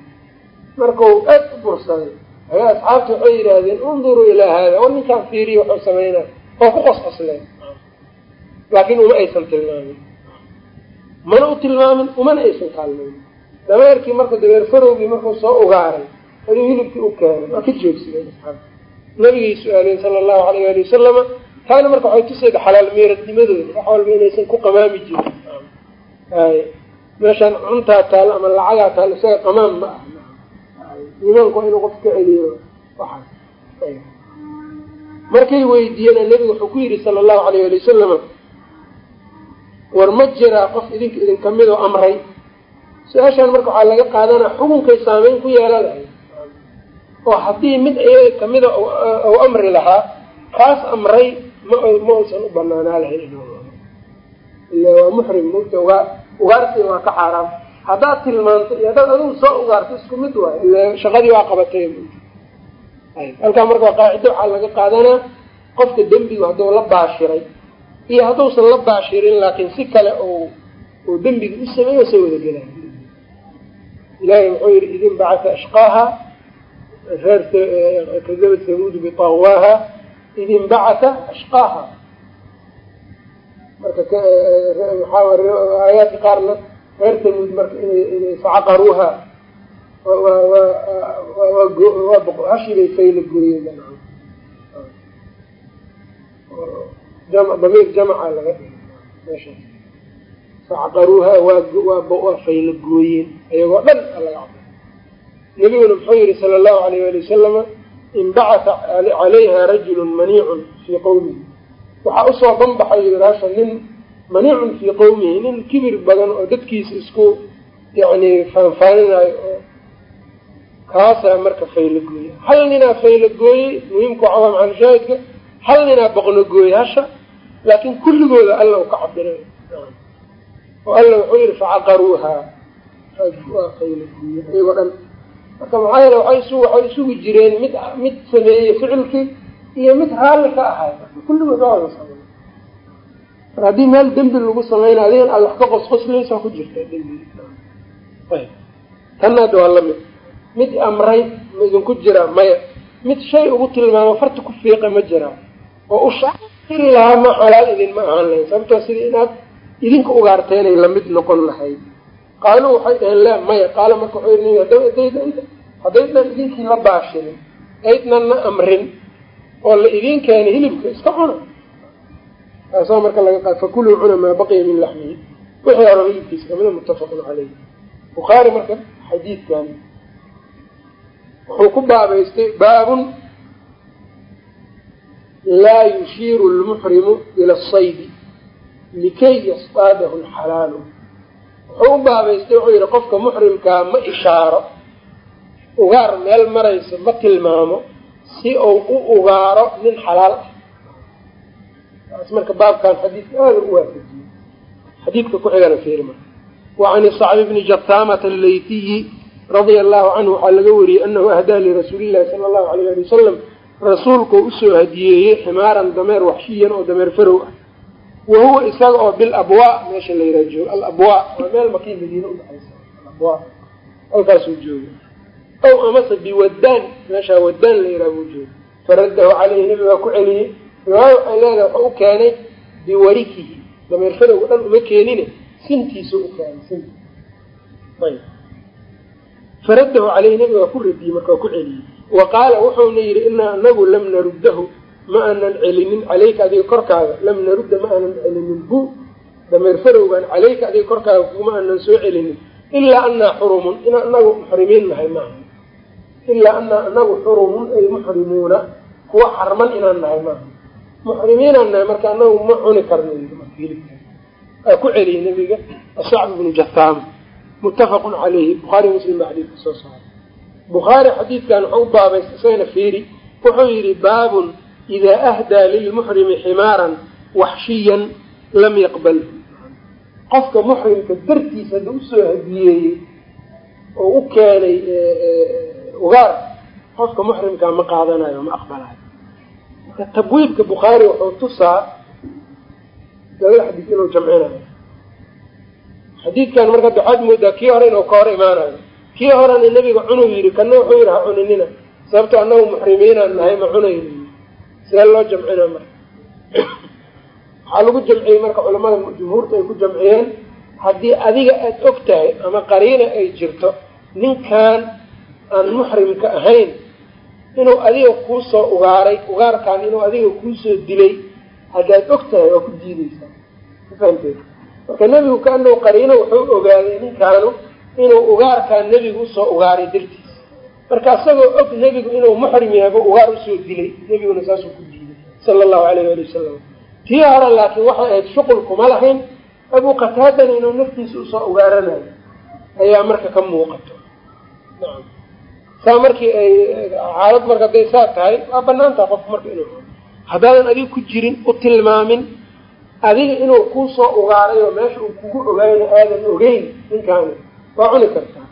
[SPEAKER 1] Markau aad u bursaday ayaa asxaabta waxay yidhaahdeen unduruu ilaa haada war ninkaan fiiriya waxuu sameynaa oo ku qosqosleen. Laakiin uma aysan tilmaamin. Mana u tilmaamin umana aysan kaalmaynin dameerkii marka dameer farowgii markuu soo ugaaray ayuu hilibkii u keenay waa ka joogsadeen asxaabta nabigay su'aaleen sala allahu alayh ali wasalama taana marka waxay tusayda xalaal meeradnimadooda wax walba inaysan ku qamaami jirin. Ay meeshaan cuntaa taal ama lacagaa taal isaga qamaan ma ah imaanku waa inuu qof ka celiyo waxaas markay weydiiyena nebigu wuxuu ku yidhi sala allahu alayh ali wasalama war ma jiraa qof idinka idin ka mid oo amray. Su'aashaan marka waxaa laga qaadanaa xukunkay saameyn ku yeela lahay oo haddii mid iyaga kamida u amri lahaa kaas amray ma ma aysan u banaanaa lahayn ila waa muxrim mugta ugaa ugaarsi waa ka xaaraam. Haddaad tilmaanto iyo haddaad adigu soo ugaarto isku mid waayo ila shaqadii waa qabatay. Halkaa marka qaacido waxaa laga qaadanaa qofka dembigu hadduu la baashiray. Iyo hadduusan la baashirin laakiin si kale oo oo dembiga u sameeyo soo wada gelay ilahay wuxuu yihi idin bacata ashqaaha reer kadabad samuudu bitawaaha idin bacata ashqaaha. Marka aayaadka qaarna reer samuud marka facaqaruuha hashibay fayla gooyeen damiir jamca laga meeshaas facaqaruuha waa fayla gooyeen ayagoo dhan laga nabiguna muxuu yihi sala allahu alayh ali wasalama inbacata calayha rajulun maniicun fii qowmihi waxaa u soo banbaxay yiraasha nin maniicun fii qowmihi nin kibir badan oo dadkiisa isku yani faanfaaninayo oo kaasaa marka fayla gooye hal ninaa fayla gooyey muhiimka waxaa macalshaahidka hal ninaa boqno gooye hasha laakiin kulligooda alla u ka cabiray oo alla wuxuu yihi facaqaruuha waa iyagoo dhan marka maxaa yeele waxay isugu jireen mid mid sameeyey ficilkii iyo mid raalli ka ahay kulligood waa wada samey mar haddii meel dembi lagu sameyna adigan aad wax ka qosqoslaysa ku jirta dembi. Ayb. Tanna waa la mid mid. Amray ma idinku jiraa maya mid shay ugu tilmaamo farta ku fiiqa ma jiraa oo ushairi lahaa ma xalaal idinma ahaan lahayn sababtoo sida inaad idinka ugaarteenay la mid noqon lahayd qaaluu waxay dhaheen la maya qaala marka wuxuu yii hadaydan haddaydan idinkii la baashirin aydnan na amrin oo la idin keenay hilibka iska cuna taasoo marka laga qaad fakuluu cuna maa baqiya min laxmihi. Wixii hore hilibkiisa kamida muttafaqun caleyh bukhaari marka xadiidkan wuxuu ku baabaystay baabun laa yushiiru lmuxrimu ila asaydi likay yasdaadahu lxalaalu wuxuu u baabaystay wuxuu yihi qofka muxrimkaa ma ishaaro. Ugaar meel marayso ma tilmaamo si uu u ugaaro nin xalaal ah. Taas marka baabkan xadiidka aada u waafajiyey. Xadiidka ku xigana fiiri marka wacan sacbi bni jataamata allaytiyi radia allahu canhu waxaa laga wariyey anahu ahdaa lirasuulillahi sala allahu alayh ali wasalam rasuulkuu u soo hadiyeeyey ximaaran dameer waxshiyan oo dameer farow ah wa huwa isaga oo bil abwaa meesha la yiraha joogo alabwaa waa meel makii madiine udhaxaysa alabwaa halkaasuu jooga. Ow amase biwadaan meeshaa wadaan la yiraha buu jooga. Faraddahu caleyhi nabigaa ku celiyey. Riwaayo waxay leedahay waxau u keenay biwarikihi. Dameer dhan uma keenine sintiisu u keenay sinti. Ayb faraddahu caleyhi nabiga waa ku radiyey marka waa ku celiyey. Wa qaala wuxuuna yidhi inaa anagu lam naruddahu ma aanan celinin caleyka adiga korkaaga. Lam narudda ma aanan celinin bu dameer farowgaan caleyka adiga korkaaga kuma aanan soo celinin. Ilaa anaa xurumun inaa anagu muxrimiin nahay maaha ilaa anaa anagu xurumun ay muxrimuuna kuwa xarman inaan nahay maaha muxrimiinaan nahay marka anagu ma cuni karno aa ku celiyey nabiga asacb bnu jataam muttafaqun caleyhi bukhaari muslim baa xadiidka soo saaray. Bukhaari xadiidkan wuxuu u baabaysta isagana fiiri. Wuxuu yidhi baabun idaa ahdaa lilmuxrimi ximaaran waxshiyan lam yaqbalhu qofka muxrimka dartiisa hadda u soo hadiyeeyey oo u keenay ugaar qofka muxrimkaa ma qaadanayo ma aqbalayo marka tabwiibka bukhaari wuxuu tusaa labada xadiis inuu jamcinayo xadiidkan marka waxaad moodaa kii hore inuu ka hor imaanayo kii horena nebiga cunuu yidhi kana wuxuu yidhi ha cuninina sababto annagu nahay ma cunayno see loo jamcina marka? Waxaa lagu jamciyey marka culamada jumhuurta ay ku jamciyeen haddii adiga aada og tahay ama qariina ay jirto ninkan aan muxrimka ahayn inuu adiga kuusoo ugaaray ugaarkaan inuu adiga kuusoo dilay haddaad og tahay waa ku diideysaa mafahamteed marka nebigu kaanau qariino wuxuu ogaaday ninkaanu inuu ugaarkaan nebigu u soo ugaaray dartiis marka isagoo og nebigu inuu muxrim yahayba ugaar u soo dilay nebiguna saasuu ku diiday sala allahu alayh ali wasalam tii hore laakiin waxay ahayd shuqul kuma lahayn abuu qataadana inuu naftiisa u soo ugaaranayo ayaa marka ka muuqato. Nacam saa markii ay xaalad marka hadday saa tahay waa banaan taha qofku marka inuu haddaadan adiga ku jirin u tilmaamin adiga inuu kuusoo ugaaray oo meesha uu kugu ogaayna aadan ogeyn ninkaani waa cuni kartaa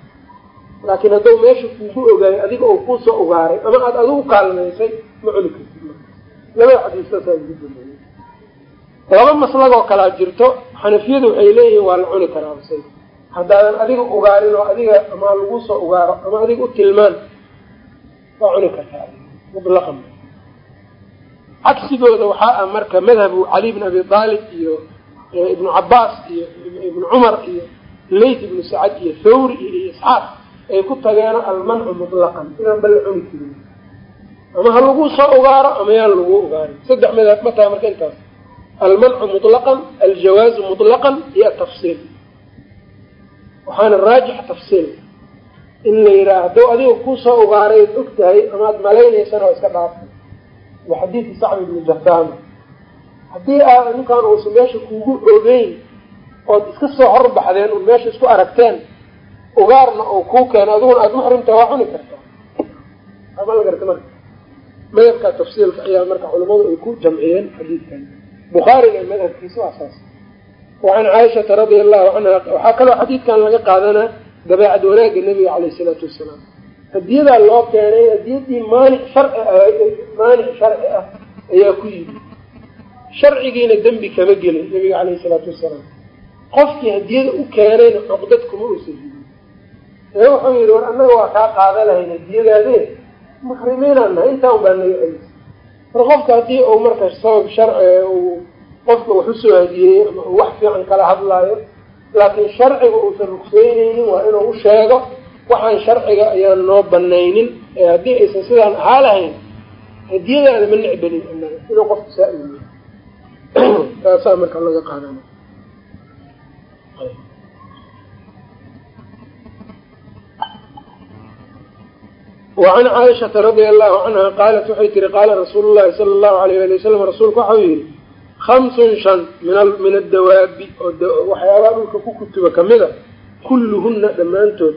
[SPEAKER 1] laakiin hadduu meesha kugu ogaayo adiga uu kuusoo ugaaray ama aada adigu kaalmaysay ma cuni kartid labada xadiis saasaa laba maslagoo kalaa jirto xanafiyadu waxay leeyihiin waa la cuni karaa basay. Haddaadan adiga ugaarin oo adiga ama lagu soo ugaaro ama adiga u tilmaan waa cuni kartaa. Mutlaqan cagsigooda waxaa ah marka madhabu cali bn abi aalib iyo ibnu cabaas iyo ibnu cumar iyo layt ibnu sacad iyo thawri iyo isxaaq ay ku tageeno almancu mutlaqan inaan bala cuni karin ama ha lagu soo ugaaro ama yaan lagu ugaarin saddex madhab ma taha marka intaas. Almancu muطlaqan aljawaazu muطlaqan iyo atafsiil waxaana raajix tafsiil. In la yidhaha hadduu adiga ku soo ugaaray ad og tahay amaad malaynaysana oo iska dhaafay wa xadiidi sacbi ibni jahdaama haddii aa ninkaan uusa meesha kugu ogeyn ood iska soo horbaxdeen un meesha isku aragteen ugaarna oo kuu keeno adiguna aada muxrimta waa cuni kartaa ama la garta marka. Madhabka tafsiilka ayaa marka culamadu ay ku jamciyeen xadiidkan. Bukhaarina madhabkiisa waa saas. Wacan caaishata radia allahu canha waxaa kaloo xadiidkan laga qaadanaa dabeecad wanaagga nabiga caleyh isalaatu wasalaam. Hadiyadaa loo keenay hadiyadii maanic sharci ahayd maanic sharci ah ayaa ku yimi sharcigiina dembi kama gelin nabiga caleyhi isalaatu wasalaam. Qofkii hadiyada u keenayna cuqdad kuma uusan ee wuxuu yidhi war annaga waa kaa qaada lahayn hadiyadaadee muxrimiinaan nahay intaa un baa naga celis mar qofka haddii uu marka sabab sharci uu qofka wax u soo hadiyeeyo ama uu wax fiican kala hadlaayo laakiin sharciga uusan rugseyneynin waa inuu u sheego waxaan sharciga ayaan noo banaynin ee haddii aysan sidaan ahaa lahayn hadiyadaada ma necbenin anaga inuu qofka saa uliyo taasaa marka laga qaadana wacan caaishata radia allahu canha qaalat waxay tihi qaala rasuulu llahi sala allahu alayh ali wasalam rasuulku waxau yihi hamsun shan min addawaabi oo waxyaabaha dhulka ku kutuba kamida kulluhuna dhammaantood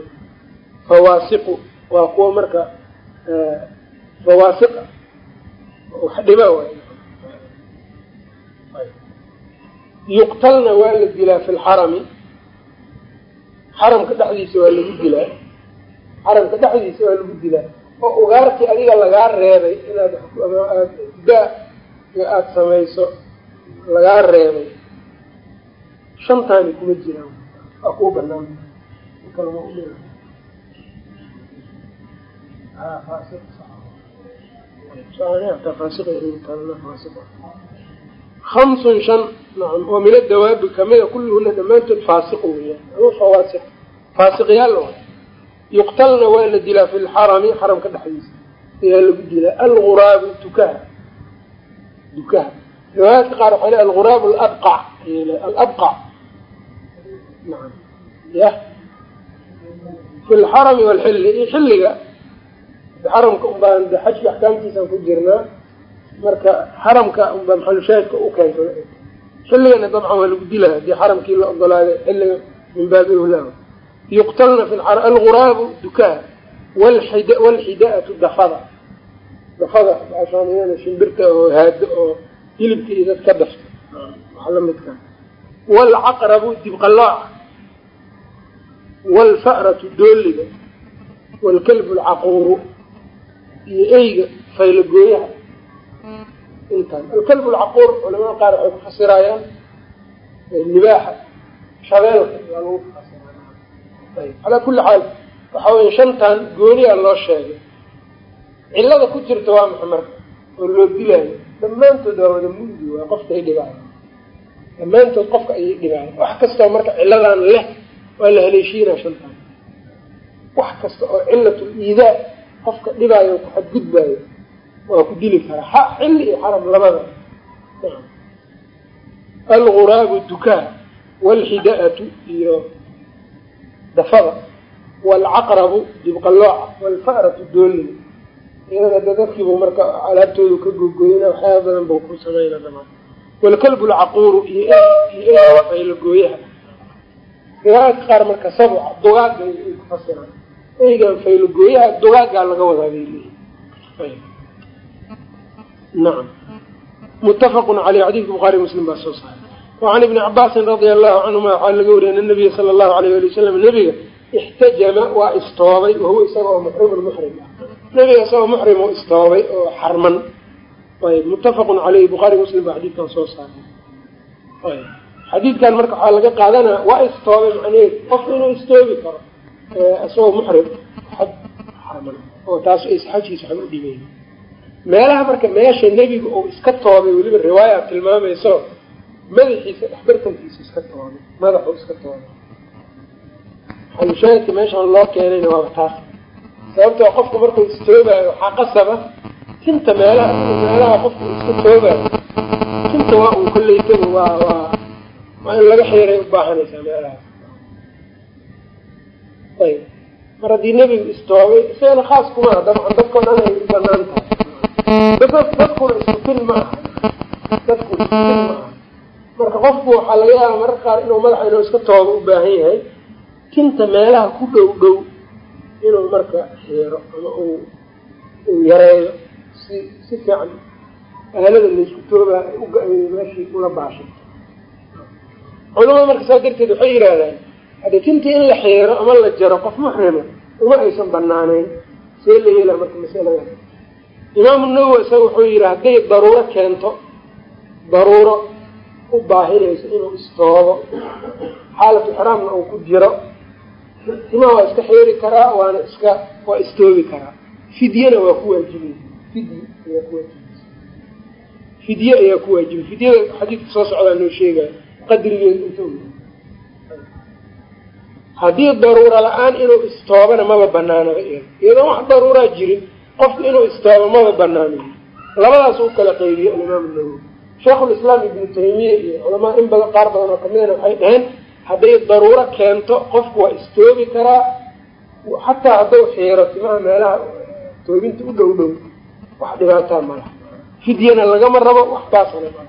[SPEAKER 1] fawaasiqu waa kuwa marka fawaasiqa wax dhiba yuqtalna waa la dilaa fi lxarami xaramka dhexdiisa waa lagu dilaa xaramka dhexdiisa waa lagu dilaa. Oo ugaartii adiga lagaa reebay inaad aad da aada samayso lagaa reebay. Shantaani kuma jiraan. Waa kuu banaan hamsun shan nacam oo min adawaabi kamida kulluhuna dhammaantood faasiqu weyaan ama fawaasiq faasiqyaal yuqtalna waa la dilaa fi lxarami xaramka dhexdiisa ayaa lagu dilaa alguraabu dukaha dukaha riwaayaadka qaar waxay le alguraab alabqac alabqac yah fi lxarami walxilli iyo xilliga xaramka unbaan xajka axkaamtiisaan ku jirnaa marka xaramka unbaa maxalushaahidka u keensada xilligana dabcan waa lagu dilaa haddii xaramkii la ogolaaday xilliga min baabi ohlaa yuqtalna alguraabu dukaha walxidaatu dafada dafada ashaamiyada shimbirta oo haado oo hilibka iyo dad ka dafta wax lamidka waalcaqrabu dibqalooca waalfa'ratu dooliga waalkalbu alcaquuru iyo eyga faylagooyaha intaan alkalbu alcaquur culamada qaar waxay ku fasirayaan libaaxa shabeelka waa lagu calaa kulli xaal waxa weye shantan gooniyaa loo sheegay. Cillada ku jirta waa maxa marka oo loo dilaayo. Dhammaantood waa wada mugdi waa qofka ay dhibaayo dhammaantood qofka ayay dhibaayo wax kastoo marka cilladan leh waa la haleeshiinaa shantan. Wax kasta oo cillatul iidaa qofka dhibaayo ku xadgudbaayo waa ku dili karaa ha xilli iyo xaram labada. Alguraabu dukaa waalxidaatu iyo dafada waalcaqrabu dibqalooca waalfa'ratu dooliga iyada dadadkiibu marka alaabtoodu ka gogoyna waxyaaba badan buu ku sameyna dhamaan waalkalbu lcaquuru iyo faylagooyaha riwaayadka qaar marka sabca dugaaga ay ku fasiraan. Eygan faylagooyaha dugaagaa laga wadaa bay leeyihi nacam muttafaqun caleyh xadiidka buhaari muslim baa soo saaray wacan ibni cabaasin radia allahu canhuma waxaa laga wariyay ana nabiya sala allahu alayh ali wasalam nebiga ixtajama waa istoobay wahuwa isaga oo muxrimun muxrim ah nebiga isagoo muxrim oo istoobay oo xarman ayb muttafaqun caleyhi bukhaari muslim baa xadiidkan soo saaray ayb xadiidkan marka waxaa laga qaadanaa waa istoobay macnaheed qof inuu istoobi karo isagoo muxrim xaj xarman oo taas aysa xajkiisa waxba u dhibayn meelaha marka meesha nebiga uu iska toobay weliba riwaaya tilmaamayso madaxiisa dhexbartankiisa iska toobay madaxuu iska toobay xalushaahidka meeshaan loo keenayna waaba taas sababtoo qofku markuu istoobayo waxaa qasaba tinta meelaha meelaha qofku iska toobayo tinta waa uu kollaytaba waa waa waa in laga xiiray ubaahanaysaa meelahaas ayb. Mar haddii nebigu istoobay isagana khaas kumaa dabcan dadkao dhan ay u bannaan tahay. Dadkuna isku tin ma aha dadku isku tin ma aha marka qofku waxaa laga yaaba mararka qaar inuu madaxa inuu iska toobo u baahan yahay. Tinta meelaha ku dhow dhow inuu marka xiiro ama uu uu yareeyo si si fiican aalada laysku toobaa meeshii ula baashay. Culamada marka saa darteed waxay yidhaahdaan haddi tintii in la xiiro ama la jaro qof muxrima uma aysan banaaneyn see la yeelaa marka masalada. Imaamu nawowi isaga wuxuu yidhi hadday daruuro keento daruuro u baahinayso inuu istoobo. Xaalatu ixraamna uu ku jiro. Timaha waa iska xiiri karaa waana iska waa istoobi karaa. Fidyana waa ku waajibay fidyi ayaa ku waajibaysa fidye ayaa ku waajibay fidyada xadiidka soo socdaa noo sheegaya qadrigeeda inta haddii daruura la'aan inuu istoobana maba banaanaba iyada iyadoon wax daruuraa jirin qofku inuu istoobo maba banaano labadaas u kala qeybiye alimaam nawowi sheikhulislaam ibnu taymiya iyo culamaa in badan qaar badan oo kamidana waxay dhaheen hadday daruuro keento qofku waa istoobi karaa xataa hadduu xiiro timaha meelaha toobinta u dhow dhow wax dhibaataa malaha fidyana lagama rabo wax baasana ma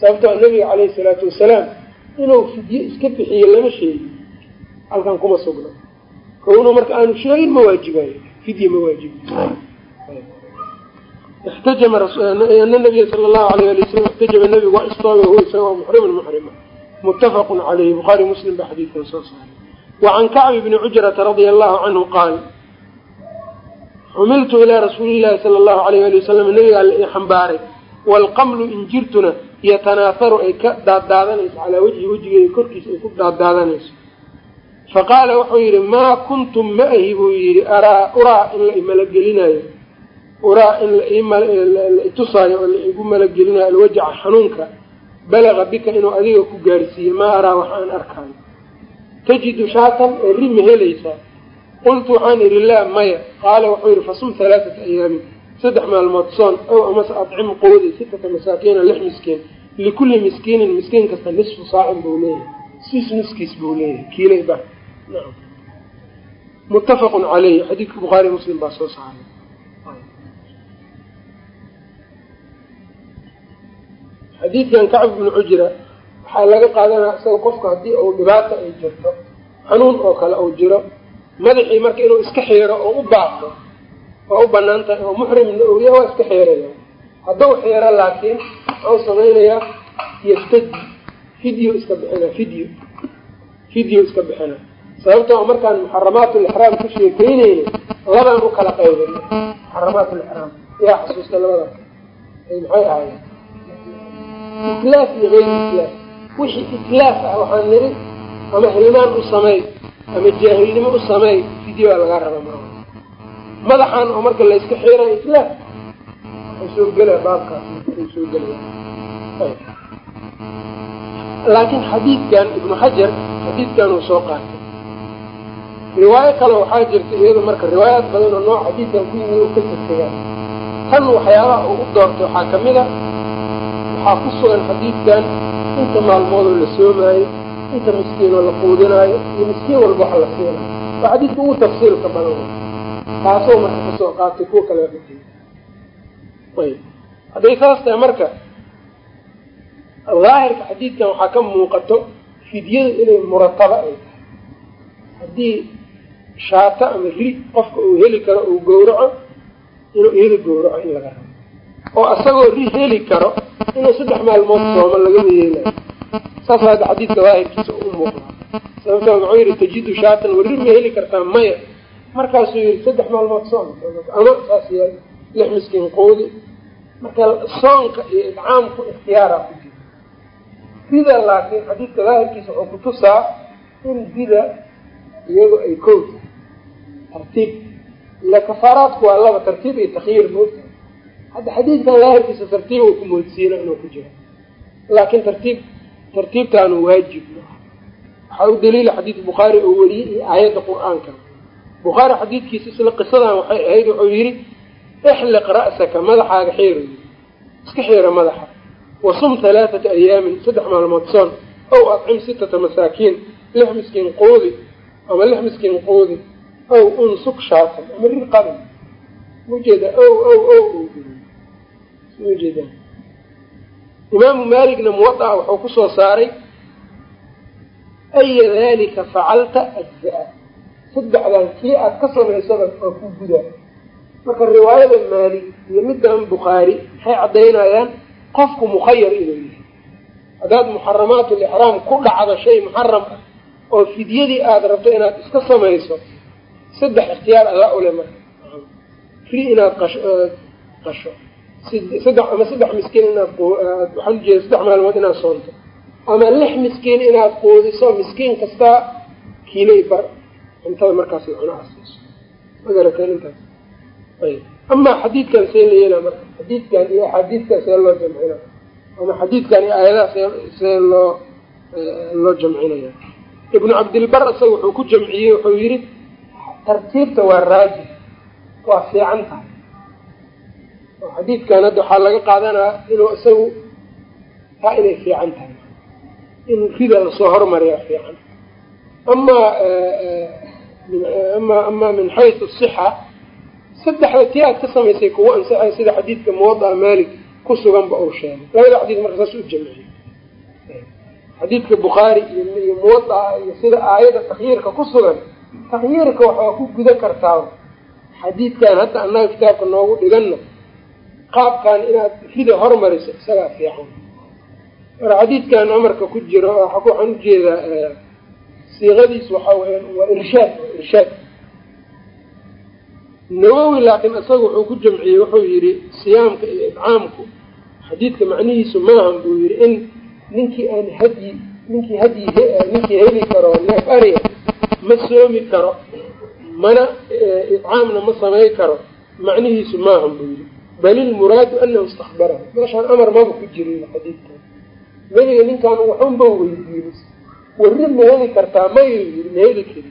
[SPEAKER 1] sababtoo nabiga caleyhi salaatu wasalaam inuu fidye iska bixiyo lama sheegi halkan kuma sugna kownu marka aanu sheegin ma waajibayo. Fidye ma waajibayo ixtajama ana nabiya sala allahu alayh ali wasalam ixtajaba nabigu waa istooga huwa isagoo muxriman muxrima muttafaqun caleyhi bukhaari muslim baa xadiidkan soo saaray wacan kacbi bni cujrata radia allahu canhu qaal xumiltu ilaa rasuuli llahi sala allahu alayh ali wasalam nabigaa la ii xambaaray waalqamlu injirtuna yatanaaharu ay ka daaddaadanayso calaa wejhi wejigeeda korkiisa ay ku daaddaadanayso faqaala wuxuu yidhi maa kuntum ma ahi buu yidhi araa uraa in la imalagelinayo uraa in la itusaayo oo la igu malagelinayo alwajaca xanuunka balaga bika inuu adiga ku gaarsiiye maa araa wax aan arkaayo tajidu shaatan ee ri ma helaysaa qultu waxaan idhi laa maya qaala wuxuu yidhi fasum halaaata ayaamin saddex maalmood soon ow amase adcim qoodi sitata masaakiina lix miskiin likulli miskiinin miskiin kasta nisfu saacin buu leeyahay sis niskiis buu leeyahay kiilay bar muttafaqun caleyhi xadiidka bukhaari muslim baa soo saaray xadiidkan kacb bnu cujra waxaa laga qaadanaya isaga qofka haddii uu dhibaata ay jirto xanuun oo kale uu jiro madaxii marka inuu iska xiiro oo u baaqdo waa u bannaan tahay oo muxrimna yahay waa iska xiiraya hadduu xiiro laakiin wuxuu samaynayaa yaftadi fideo iska bixina fideo fideo iska bixina. Sababtoo markaan muxaramaat lixraam ku sheekeyneyna labaan u kala muxaramaat lixraam yaa xasuusta labadaas maxay ahayd itlaaf iyo geyr itlaaf wixii itlaaf ah waxaan niri ama hilmaan u sameey ama jaahilnimo u sameey fideo lagaa raba maa madaxan oo marka la iska xiirayo itlaaf waxay soo gelaya baabkaas ay soo gelaya laakiin xadiidkan ibnu xajar xadiidkan uu soo qaatay. Riwaayo kale waxaa jirta iyado marka riwaayaad badan oo nooc xadiidkan ku yimid u ka tegtegaan tan waxyaabaha uu u doortay waxaa ka mid a waxaa ku sugan xadiidkan. Inta maalmoodoo la soomaayo inta miskiinoo la quudinaayo iyo miskiin walba waxa la siinayo waa xadiidka ugu tafsiilka badan. Taasoo marka ka soo qaatay kuwa kale ka ayb. Hadday saas tahay marka daahirka xadiidkan waxaa ka muuqato fidyada inay murataba ay tahay. Haddii shaato ama ri qofka uu heli karo uu gowraco inuu iyada gowraco in laga rabo. Oo asagoo ri heli karo inuu saddex maalmood soomo lagama yeelayo saas hadda xadiidka daahirkiisa u muuqda sababtoo wuxuu yihi tajidu shaatan warri ma heli kartaa maya. Markaasuu yihi saddex maalmood soom ama saas yeel lix miskiin qoodi marka soonka iyo idcaamku ikhtiyaara ku jira rida laakiin xadiidka daahirkiisa wuxuu kutusaa in rida iyadu ay kood tartiib. Ila kafaaraadku waa laba tartiib iyo takyiir moogta hadda xadiidkan daahirkiisa tartiib uu ku moodsiina inuu ku jiro. Laakiin tartiib tartiibtaanu waajib waxaa u daliila xadiid bukhaari oo wariyey iyo aayadda qur'aanka. Bukhaari xadiidkiisa isla qisadan waxay ahayd wuxuu yidhi ixliq ra'saka madaxaaga xiir iska xiira madaxa. Wasum halaaata ayaamin saddex maalmood soon. Ow adcim sitata masaakiin lix miskiin qoodi ama lix miskiin qoodi ow unsuk shaatan ama rir qabin maujeeda ow ow ow maujeeda imaamu maaligna muwadaa wuxuu ku soo saaray aya dalika facalta ajza-a. Saddexdan kii aada ka samaysaba oo ku gudaa marka riwaayada maalik iyo middan bukhaari maxay caddaynayaan qofku mukhayar inuu yahay. Haddaad muxaramaatu lixraam ku dhacdo shay muxaram ah oo fidyadii aada rabto inaad iska samayso saddex ikhtiyaar alla ule marka. Free inaad qasho saddex ama saddex miskiin inaad waxaan ujeeda saddex maalmood inaad soonto. Ama lix miskiin inaad quudiso miskiin kastaa kiilay bar. Cuntada markaas cunaha siiso magarateen intaas? Ayb amaa xadiidkan see la yeelaa marka. Xadiidkan iyo axaadiidka see loo jamcina. Ama xadiidkan iyo aayadaha see see loo loo jamcinaya. Ibnu cabdilbar isaga wuxuu ku jamciyey wuxuu yidhi tartiibta waa raajix waa fiican tahay xadiidkan hadda waxaa laga qaadanaa inuu isagu taa inay fiican tahay. In rida la soo hormariya fiican. Amaa ama amaa min xaysu sixa saddexda tii aad ka samaysay kuwa ansaxay sida xadiidka muwadaa maalik ku suganba uu sheegay. Labada xadiid marka saas u jamciyey. Xadiidka bukhaari iyo muwadaa iyo sida aayadda takyiirka ku sugan takyiirka waxaa ku guda kartaa xadiidkan hadda annaga kitaabka noogu dhiganna qaabkan inaad rida hormariso isagaa fiican. Marka xadiidkan amarka ku jiro waxaan u jeedaa siiqadiis waxaa weyaan waa irshaad irshaad. Nawowi laakiin isaga wuxuu ku jamciyey wuxuu yidhi siyaamka iyo idcaamku xadiidka macnihiisu maahan buu yidhi in ninkii aan hadyi ninkii hadyi ninkii heli karo neef ariya ma soomi karo mana idcaamna ma samay karo macnihiisu maahan buu yidhi bal ilmuraadu anahu istakbarahu meeshaan amar maba ku jirin xadiidkan nebiga ninkaan waxunba weydiiyey. Warri ma heli kartaa mayu yii ma heli karin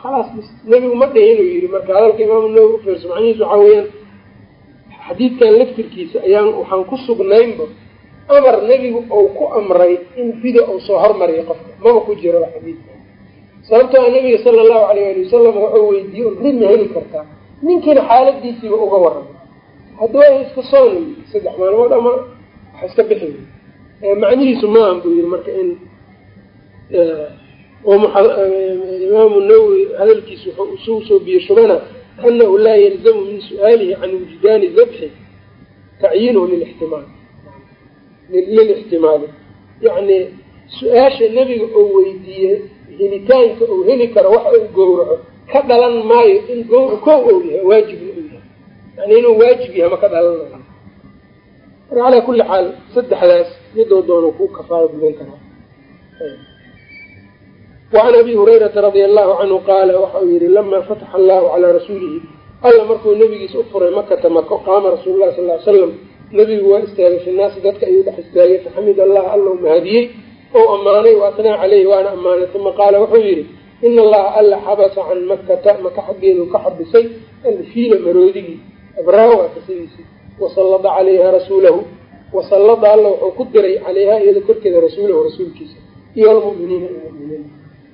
[SPEAKER 1] khalaas nebigu ma dhihin inuu yidhi marka hadalka imaamu nawowi ufiirso macnihiisu waxaa weeyaan xadiidkan laftirkiisa ayaan waxaan ku sugnaynba amar nebigu ou ku amray in fida uu soo hormariyo qofka. Maba ku jiro xadiidkan sababtoo a nabiga sala allahu alayh ali wasalam wuxuu weydiiyey warri ma heli kartaa. Ninkiina xaaladiisiiba uga warramay hadda waa iska soona yii saddex maalmood ama wax iska bixi macnihiisu maahan buu yidhi marka in imaamu nawowi hadalkiisa wuxuu isugu soo biyo shubana anahu laa yalzamu min su'aalihi can wujdaani dabxi tacyiinuhu lilixtimaal lilixtimaali yacni su'aasha nebiga oo weydiiyey helitaanka uu heli karo waxa uu gowraco ka dhalan maayo in gowra kow ou ou yahay yani inuu waajib yahay ma ka dhalanayo marka calaa kulli xaal saddexdaas midoo doona ku kafaaro gudan karaa wacan abi hurayrata radia allahu canhu qaala waxa uu yihi lamaa fataxa allahu calaa rasuulihi. Alla markuu nabigiisa u furay makata mako qaama rasuulu lahi sal ly slam nabigu waa istaagay fi dadka ayuu dhex istaagay faxamid allah alla u mahadiyey ou ammaanay wa atnaa caleyhi waana ammaanay. Uma qaala wuxuu yidhi ina allaha alla xabasa can makata maka xaggeedu ka xabisay alfiila maroodigii abraha waa qisadiisii wasallada calayha rasuulahu wasallada alla wuxuu ku diray caleyha iyada korkeeda rasuulahu rasuulkiisa iyo almuminiina muminiin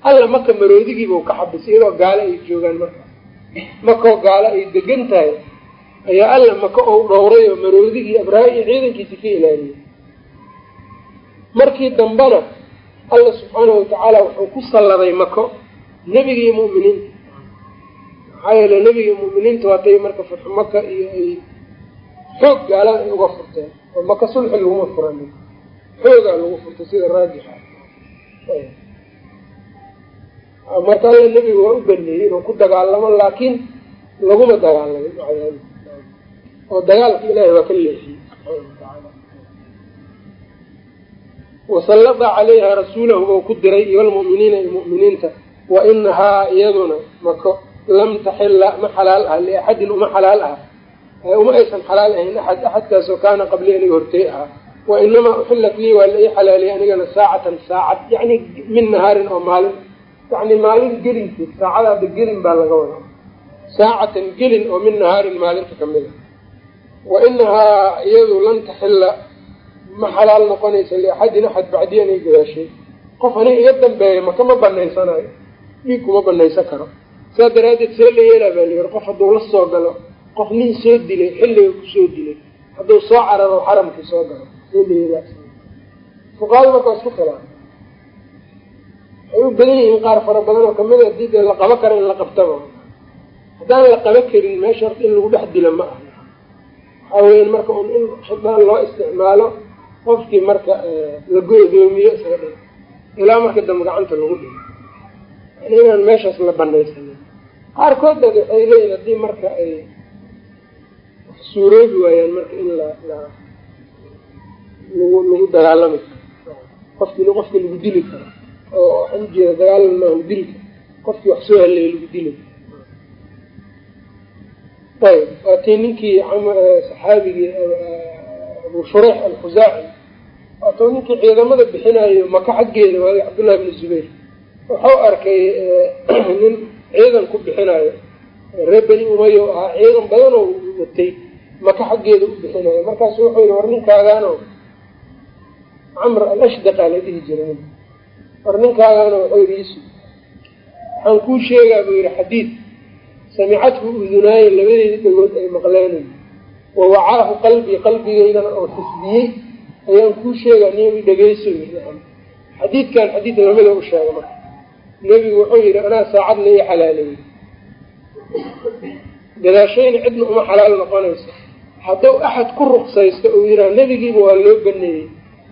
[SPEAKER 1] alla maka maroodigiibau ka xabisay iyadoo gaalo ay joogaan markaas makoo gaalo ay degan tahay ayaa alla maka ou dhowray oo maroodigii abraha iyo ciidankiisi ka ilaaliyey markii dambena alla subxaanahu watacaala wuxuu ku salladay mako nebiga iyo mu'miniinta maxaa yeele nebiga mu'miniinta waatay marka fatxu maka iyo ay xoog gaalada ay uga furteen oo maka sulxi laguma furan xoogaa lagu furtay sida raajixa marka alla nebiga waa u baneeyey inuu ku dagaalamo laakiin laguma dagaalamin maca dalik oo dagaalka ilaahay waa ka leexiyey subxaana watacaala wasallada calayha rasuulahu bou ku diray iyo almu'miniina iyo mu'miniinta wa inahaa iyaduna mako lam taxila ma xalaal ah liaxadin uma xalaal ah. Uma aysan xalaal ahayn axad axadkaasoo kaana qabli aniga hortey ahaa wa inamaa uxilat lii waa la ii xalaaliyay anigana saacatan saacad yacni min nahaarin oo maalin. Yani maalin gelinkeed saacada hadda gelin baa laga wadaa. Saacatan gelin oo min nahaarin maalinta ka mid a wa inahaa iyadu lan taxila ma xalaal noqonaysa liaxadin axad bacdi gadaashay qof aniga iga dambeeya maka ma banaysanayo dhiig kuma banaysan karo saa daraaddeed see la yeelaa baa qof hadduu la soo galo qof nin soo dilay xilliga ku soo dilay hadduu soo cararo xaramkii soo galo. See la yeelaa. Fuqaadu marka waa isku khilaaf u badan yihiin qaar fara badan oo ka mid a haddii dee la qabo kara in la qabtaba. Haddaan la qabo karin meesha horta in lagu dhex dilo ma aha. Waxaa weyan marka un in xidaan loo isticmaalo qofkii marka la go-doomiyo isaga dhan ilaa marka dambe gacanta lagu yani inaan meeshaas la banaysanin qaarkood dad waxay leeyihiin haddii marka ay suuroobi waayaan marka in la la lagu lagu dagaalami karo. Qofki qofka lagu dili karo. Oo waxaan ujeeda dagaalan maahu dilka qofkii wax soo haleeya lagu dili ayb waa tii ninkii saxaabigii abu shureyx alkhusaaci waatuu ninkii ciidamada bixinayo maka xaggeeda waay cabdullahi bni zubayr. Wuxuu arkay nin ciidan ku bixinayo reer beni umayo ahaa ciidan badan oo watay maka xaggeeda u bixinayo markaasu wuxuu yihi war ninkaagaano camr alashdaqa la dhihi jira war ninkaagaano wuxuu yihi isu waxaan kuu sheegaa buu yihi xadiid samicadhu udunaaye labadeeda dhagood ay maqleenay wa wacaahu qalbii qalbigeydana oo xisbiyey ayaan kuu sheegaa niyabi dhegeyso xadiidkan xadiid lamida u sheega marka nebigu wuxuu yihi anaa saacad la ii xalaaleeyey gadaashayna cidna uma xalaal noqonayso. Hadduu axad ku ruksaysto uu yihaha nebigiiba waa loo baneeyey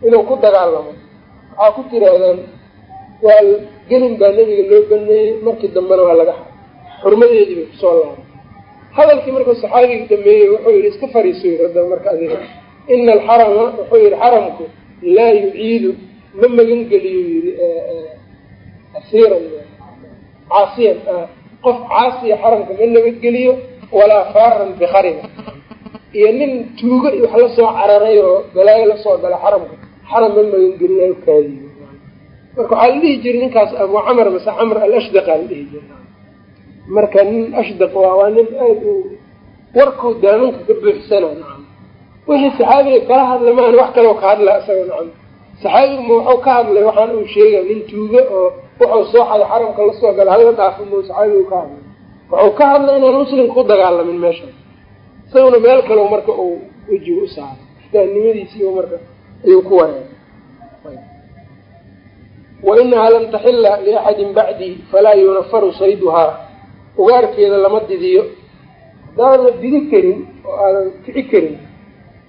[SPEAKER 1] inuu ku dagaalamo. Waxaa ku tirahdaan waa gelin baa nebiga loo baneeyey markii dambena waa laga xa xurmadeedii bay ku soo laabay hadalkii markuu saxaabigii dhameeyey wuxuu yihi iska fariiso yiri hadaba marka adiga. Ina alxarama wuxuu yihi xaramku laa yuciidu ma magan geliyo yiri asiiran caasiyan qof caasiya xaramka ma nabadgeliyo walaa faaran bikariba iyo nin tuugo wax la soo cararay oo balaayo la soo gala xaramka xaram ma magan gelinayo kaadiyo marka waxaa la dhihi jiray ninkaas abu camr mase camr alashdaqa la dhihi jira marka nin ashdaq waa waa nin aad u warkuu daamanka ka buuxsana nacam wixii saxaabiga kala hadla maahan wax kaloo ka hadla isaga nacam saxaabigu ma waxuu ka hadlay waxaan uu sheega nin tuugo oo wuxuu soo xaday xaramka la soo gala hala dhaafo mo saxaabigu ka hadlay. Wuxuu ka hadlay inaan muslimka ku dagaalamin meesha. Isaguna meel kale marka uu wejiga u saaray. Islaamnimadiisii marka ayuu ku wareegay. Wainahaa lam taxila liaxadin bacdii falaa yunafaru sayduhaa. Ugaarkeeda lama didiyo. Haddaadan la didi karin oo aadan kici karin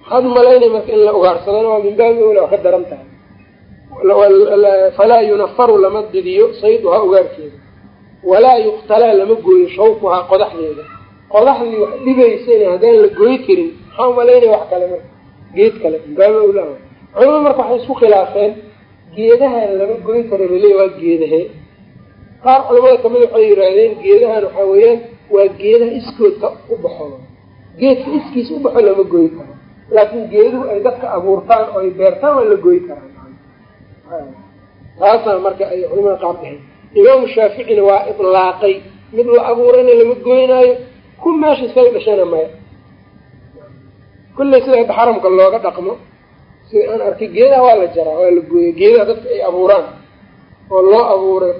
[SPEAKER 1] maxaad umalaynay marka in la ugaarsadana waa min baabi ola waa ka daran tahay falaa yunafaru lama didiyo sayduhaa ugaarkeeda walaa yuqtalaa lama gooyo shawkuhaa qodaxdeeda qodaxdii wax dhibaysana haddaan la gooyi karin maxaa u malaynaya wax kale marka geed kale ola culama marka waxay isku khilaafeen geedaha lama goyn karo laleey waa geedahe qaar culamada ka mid waxay yidhaahdeen geedahan waxaa weeyaan waa geedaha iskoodka u baxo geedka iskiis u baxo lama goyn karo laakiin geeduhu ay dadka abuurtaan oo ay beertaan waa la goyn karaa taasna marka ay culamada qaar dhaheen imaamu shaaficina waa itlaaqay. Mid la abuurayna lama goynaayo ku meesha isaga dhashana maya. Kulley sida hadda xaramka looga dhaqmo. Sida aan arkay geedaha waa la jaraa waa la gooya geedaha dadka ay abuuraan. Oo loo abuuray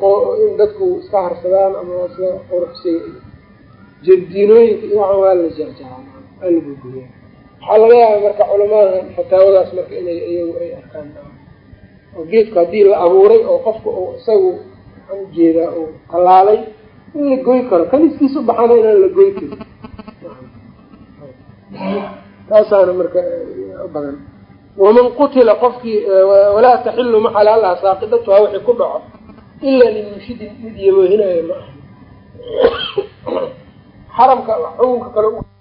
[SPEAKER 1] in dadku iska harsadaan ama sida quruxsay jardiinooyinka iyo waxan waa la jarjaraa. Waa la waxaa laga yaaba marka culamada fataawadaas marka inay iyagu ay arkaan oo geedku haddii la abuuray oo qofka uu isagu waxaan u jeedaa uu talaalay in la goy karo. Kaliskiis u baxana inaan la goy karin. Taasaana marka badan. Waman qutila qofkii walaa taxilu ma xalaalaha saaqidatuhaa wixii ku dhaco. Ilaa limunshidin mid yaboohinayo ma aha. Xaramka xukunka kale